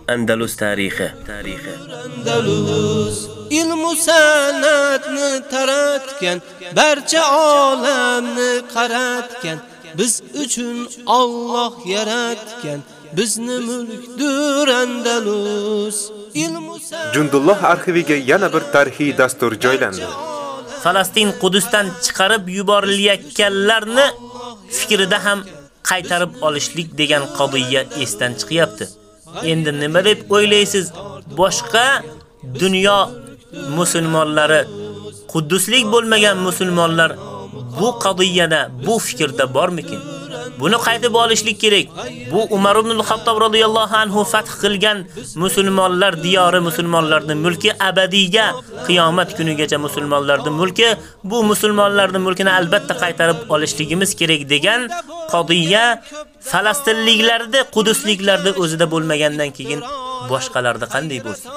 Andalus tarixi. Tarixi. Andalus ilmu san'atni taratgan, barcha olamni qaratgan, biz uchun Alloh yaratgan, bizni mulkdur Andalus. Ilmu Jundulloh arxiviga yana bir tarixiy dastur joylandi. Falastin Qudusdan chiqarib yuborilayotganlarni fikrida ham qaytarib olishlik degan qodiya esdan chiqyapti. Endi nima deb o'ylaysiz? Boshqa dunyo musulmonlari, Quduslik bo'lmagan musulmonlar bu qadiyada, bu fikrda bormikin? Buni qaytib olishlik kerak. Bu Umar ibn al-Xattob radhiyallohu anhu fath qilgan musulmonlar diyori musulmonlarning mulki abadiyga qiyomat kunigacha musulmonlarning mulki bu musulmonlarning mulkini albatta qaytarib olishligimiz kerak degan qodiya falastinliklarda, qudusliklarda o'zida bo'lmagandan keyin boshqalarda qanday bo'lsin?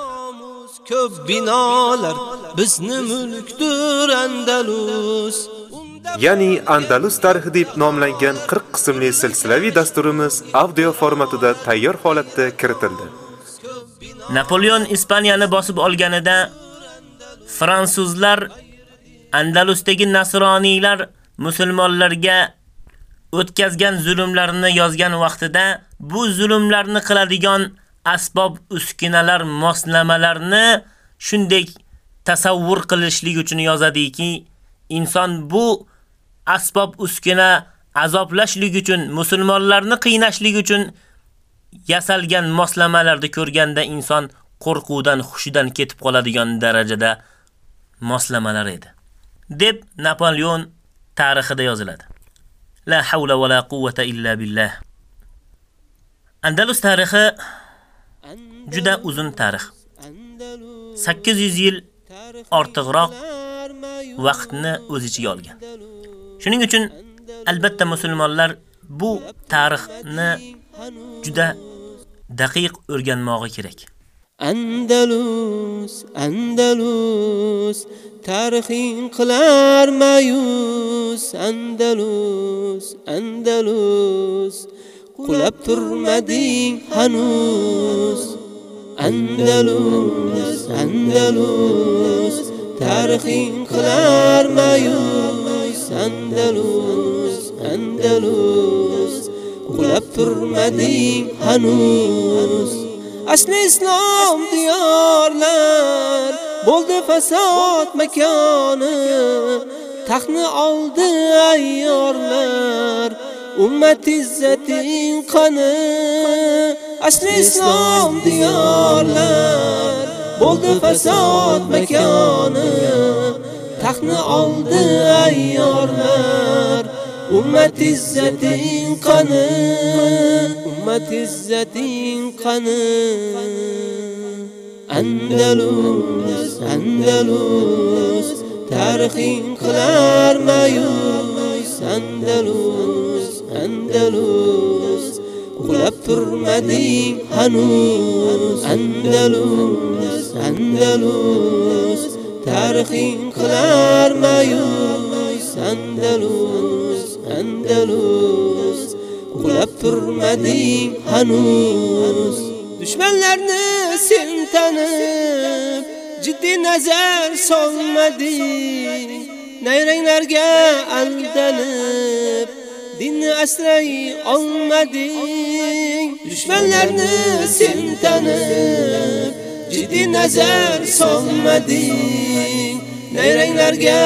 ko'p binolar bizni mulkdir Andalus. Ya'ni Andalus tarixi deb nomlangan 40 qismli silsilaviy dasturimiz audio formatida tayyor holatda kiritildi. Napoleon Ispaniyani bosib olganida fransuzlar Andalusdagi nasroniylar musulmonlarga o'tkazgan zulmlarini yozgan vaqtida bu zulmlarni qiladigan asbob uskunalar moslamalarni shunday tasavvur qilishlik uchun yozadiki, inson bu asbob uskuna azoblashlik uchun, musulmonlarni qiynashlik uchun yasalgan moslamalarni ko'rganda inson qo'rquvdan, xushidan ketib qoladigan darajada moslamalar edi. deb Napoleon tarixida yoziladi. La havla va la quvvata illa billah. Andalus tarixi juda uzun tarix. 800 yil ortiqroq vaqtni o'z ichiga olgan. Shuning uchun albatta musulmonlar bu tarixni juda daqiq o'rganmog'i kerak. Andalus, Andalus, tarixing qilar mayus, Andalus, Andalus, qulab turmading hanuz. Andalus, Andalus, tarixing qilar mayus, Andalus, Andalus, qulab turmading hanuz. Asli islom diyorlar bo'ldi fasod makoni. Taxtni oldi ayyorlar ummat izzating qani asli islom diyorlar bo'ldi fasod makoni. Taxni oldi ayyorlar ummat izzating qani? Ummat izzating qani? Andalus Andalus tarixing qilar mayus. Andalus Andalus qulab turmading hanuz. Andalus Andalus tarixing qilar mayus Andalus Andalus qulab turmading hanuz Dushmanlarni sen tanib jiddiy nazar solmading nayranglarga aldanib dinni asray olmading dushmanlarni sen tanib jiddiy nazar solmading nayranglarga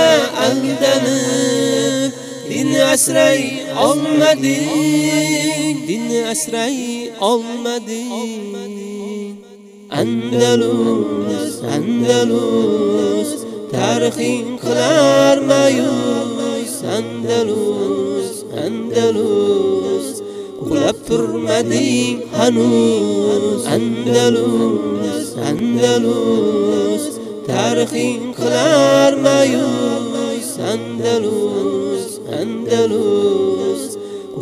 aldanib dinni asray olmading dinni asray olmading Andalus Andalus tarixing qilar mayus Andalus Andalus qulab turmading hanuz Andalus Andalus. Tarixing qilar mayus Andalus Andalus.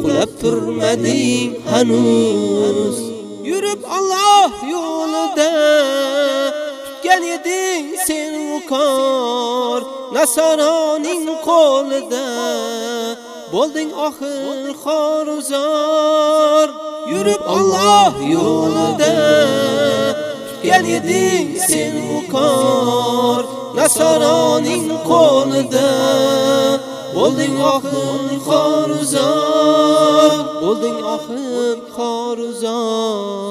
Qulab turmading hanuz. Yurib Alloh yo'lida tutgan eding sen ukor nasoraning qo'lida. Bo'lding oxir xoruzor. Yurib Alloh yo'lida tutgan eding sen ukor nasoraning qo'lida bo'lding oxir xoruzor. Bo'lding oxir xoruzor.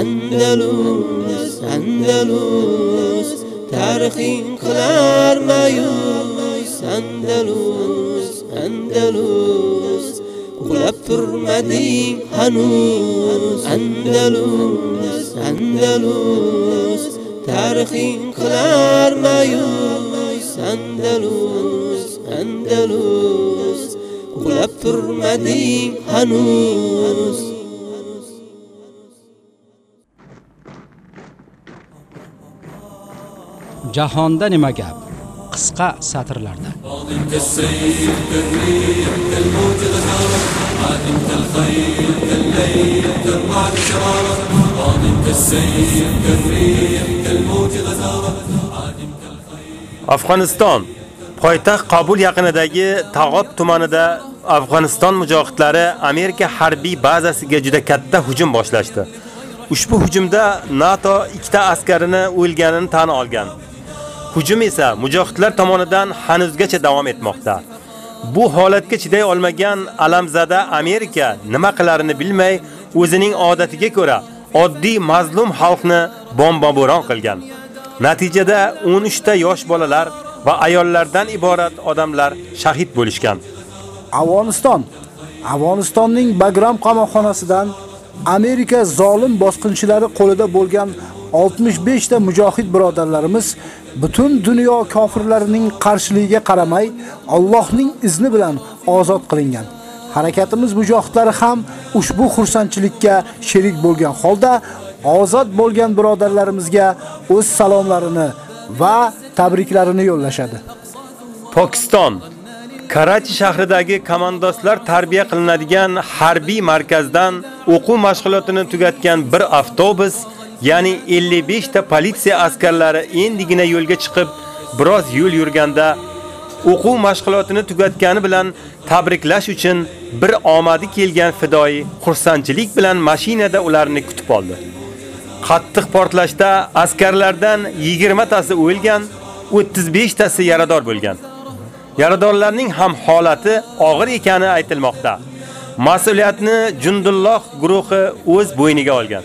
Andalus Andalus tarixing qilar mayus Andalus. Andalus uxlab turmading hanuz Andalus Andalus tarixing qilar mayus. Andalus Andalus uxlab turmading hanuz Jahonda nima gap? qisqa satrlarda afg'oniston poytaxt Qabul yaqinidagi Tog'ob tumanida Afg'oniston mujohidlari Amerika harbiy bazasiga juda katta hujum boshlashdi. Ushbu hujumda NATO ikkita askarini o'lganini tan olgan. Hujum esa mujohidlar tomonidan hanuzgacha davom etmoqda. Bu holatga chiday olmagan alamzada Amerika nima qilarini bilmay, o'zining odatiga ko'ra oddiy mazlum xalqni bomba-bo'ron qilgan. Natijada 13 ta yosh bolalar va ayollardan iborat odamlar shahid bo'lishgan. Afg'oniston Afg'onistonning Bagram qamoqxonasidan Amerika zolim bosqinchilari qo'lida bo'lgan 65 ta mujohid birodarlarimiz butun dunyo kofirlarining qarshiligiga qaramay Allohning izni bilan ozod qilingan. Harakatimiz mujohidlari ham ushbu xursandchilikka sherik bo'lgan holda ozod bo'lgan birodarlarimizga o'z salomlarini va tabriklarini yo'llashadi. Pokiston Karachi shahridagi komandoslar tarbiya qilinadigan harbiy markazdan o'quv mashg'ulotini tugatgan bir avtobus, ya'ni 55 ta politsiya askarlari endigina yo'lga chiqib, biroz yo'l yurganda o'quv mashg'ulotini tugatgani bilan tabriklash uchun bir omadi kelgan fidoi xursandchilik bilan mashinada ularni kutib oldi. Qattiq portlashda askarlardan 20 tasi o'lgan, 35 tasi yarador bo'lgan. Yaradorlarning ham holati og'ir ekani aytilmoqda. Mas'uliyatni Jundulloh guruhi o'z bo'yniga olgan.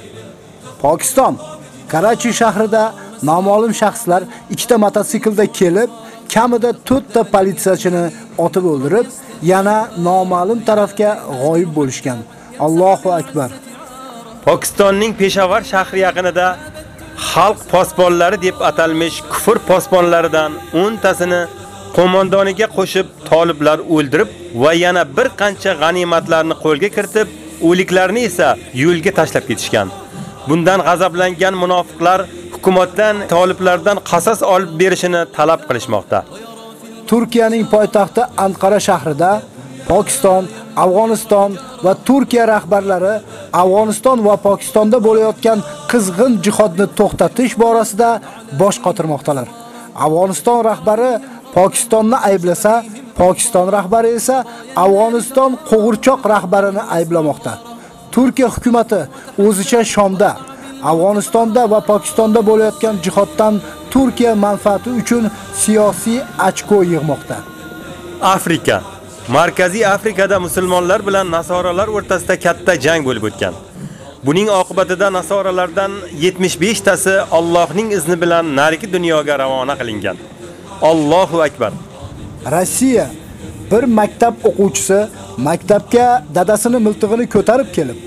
Pokiston Karachi shahrida noma'lum shaxslar ikkita mototsiklda kelib, kamida 4 ta politsiyachini otib o'ldirib, yana noma'lum tarafga g'oyib bo'lishgan. Allohu akbar. Pokistonning Peshavar shahri yaqinida xalq posbonlari deb atalmish kufr posbonlaridan 10 tasini qo'mondoniga qo'shib toliblar o'ldirib va yana bir qancha g'animatlarni qo'lga kiritib, o'liklarni esa yo'lga tashlab ketishgan. Bundan g'azablangan munofiqlar hukumatdan toliblardan qasas olib berishini talab qilishmoqda. Turkiyaning poytaxti Anqara shahrida Pokiston, Afg'oniston va Turkiya rahbarlari Afg'oniston va Pokistonda bo'layotgan qizg'in jihodni to'xtatish borasida bosh qotirmoqdalar. Afg'oniston rahbari Pokistonni ayblasa, Pokiston rahbari esa Afg'oniston qo'g'irchoq rahbarini ayblamoqda. Turkiya hukumatı o'zicha Shomda, Afg'onistonda va Pokistonda bo'layotgan jihoddan Turkiya manfaati uchun siyosiy ochko yig'moqda. Afrika Markaziy Afrikada musulmonlar bilan nasoralar o'rtasida katta jang bo'lib o'tgan. Buning oqibatida nasoralardan 75 tasi Allohning izni bilan narigi dunyoga ravona qilingan. Allohu akbar. Rossiya bir maktab o'quvchisi maktabga dadasini miltig'ini ko'tarib kelib,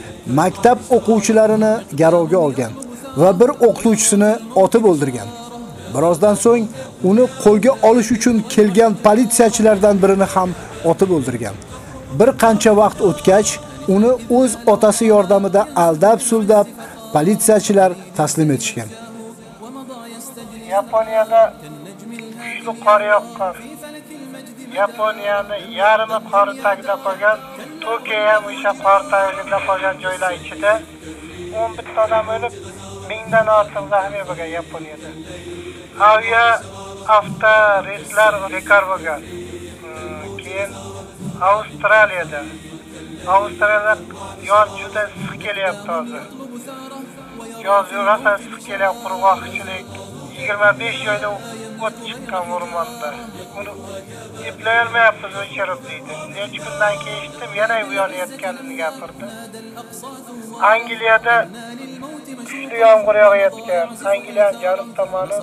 maktab o'quvchilarini garovga olgan va bir o'qituvchisini otib o'ldirgan. Birozdan so'ng uni qo'lga olish uchun kelgan politsiyachilardan birini ham otib o'ldirgan. Bir qancha vaqt o'tgach, uni o'z otasi yordamida aldab-suldab politsiyachilar taslim etishgan. Yaponiyada kuchli qor yoqqan. Yaponiyani yarmi qor tagida qolgan, Tokio ham o'sha qor tagida qolgan joylar ichida o'n bitta odam o'lib, mingdan ortiq zaxmiy bo'lgan Yaponiyada. Avia avto reyslar bekor bo'lgan. Mm, keyin Avstraliyada avstraliyada yoz juda issiq kelyapti hozir. Yoz rosa issiq kelyapti, qurg'oqchilik. 25 joyda o't chiqqan o'rmonda. Uni eplayolmayapmiz o'chirib deydi. Necha kundan keyin eshitdim, yana yonayotganini gapirdi. Angliyada kuchli yomg'ir yog'ayotgan. Angliya janub tomoni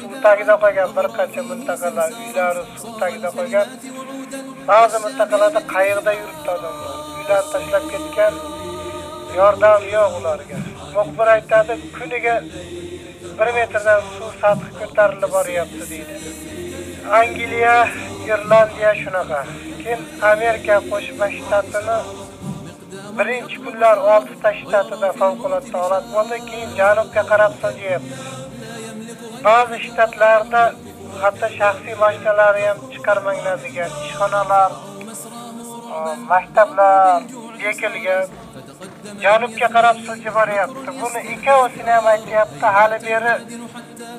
suv tagida qolgan bir qancha mintaqalar, uylari suv tagida qolgan. Ba'zi mintaqalarda qayiqda yuribdi odamlar. Uylarni tashlab ketgan. Yordam yo'q ularga. Muxbir aytadi, kuniga bir metrdan suv sathi ko'tarilib boryapti deydi. Angliya, Irlandiya shunaqa. Keyin Amerika Qo'shma Shtatini birinchi kunlar oltita shtatida favqulodda holat bo'ldi, keyin janubga qarab siljayapti. Ba'zi shtatlarda hatto shaxsiy mashinalarni ham chiqarmanglar degan ishxonalar, maktablar bekilgan. Janubga qarab siljib boryapti. Buni ikkovsini ham aytyapti, hali beri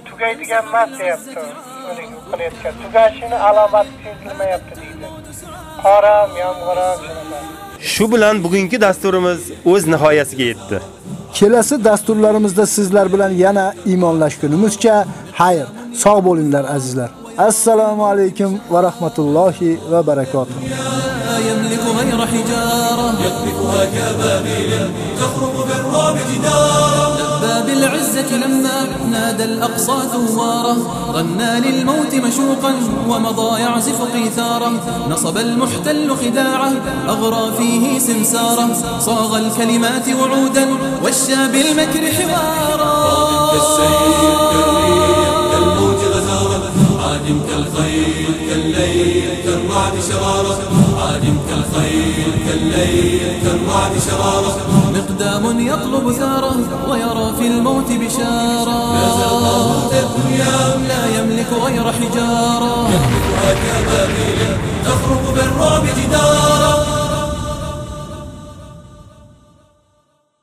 tugaydigan emas deyapti. Uning qilayotgan tugashini alomati sezilmayapti deydi. Qor ham, yomg'ir. Shu bilan bugungi dasturimiz o'z nihoyasiga yetdi. Kelasi dasturlarimizda sizlar bilan yana iymonlashgunimizcha xayr, sog' bo'linglar azizlar. Alaykum va rahmatullohi va barakotuh. يملك غير حجارة. يقذفها كبابيل. تخرق بالرعب جدارا لبى بالعزة لما نادى الأقصى ثوارا غنى للموت مشوقا ومضى يعزف قيثارا نصب المحتل خداعة أغرى فيه سمسارا صاغ الكلمات وعودا والشى بالمكر حوارا. كالسيف غزارة عادم كالخيل كالليل كالرعد شرارة. عادم كالخيل كالليل كالرعد شرارة. مقدام يطلب ثاره ويرى في الموت بشارة. لا يملك غير حجارة. يخلقها كبابيل تخرق بالرعب جدارا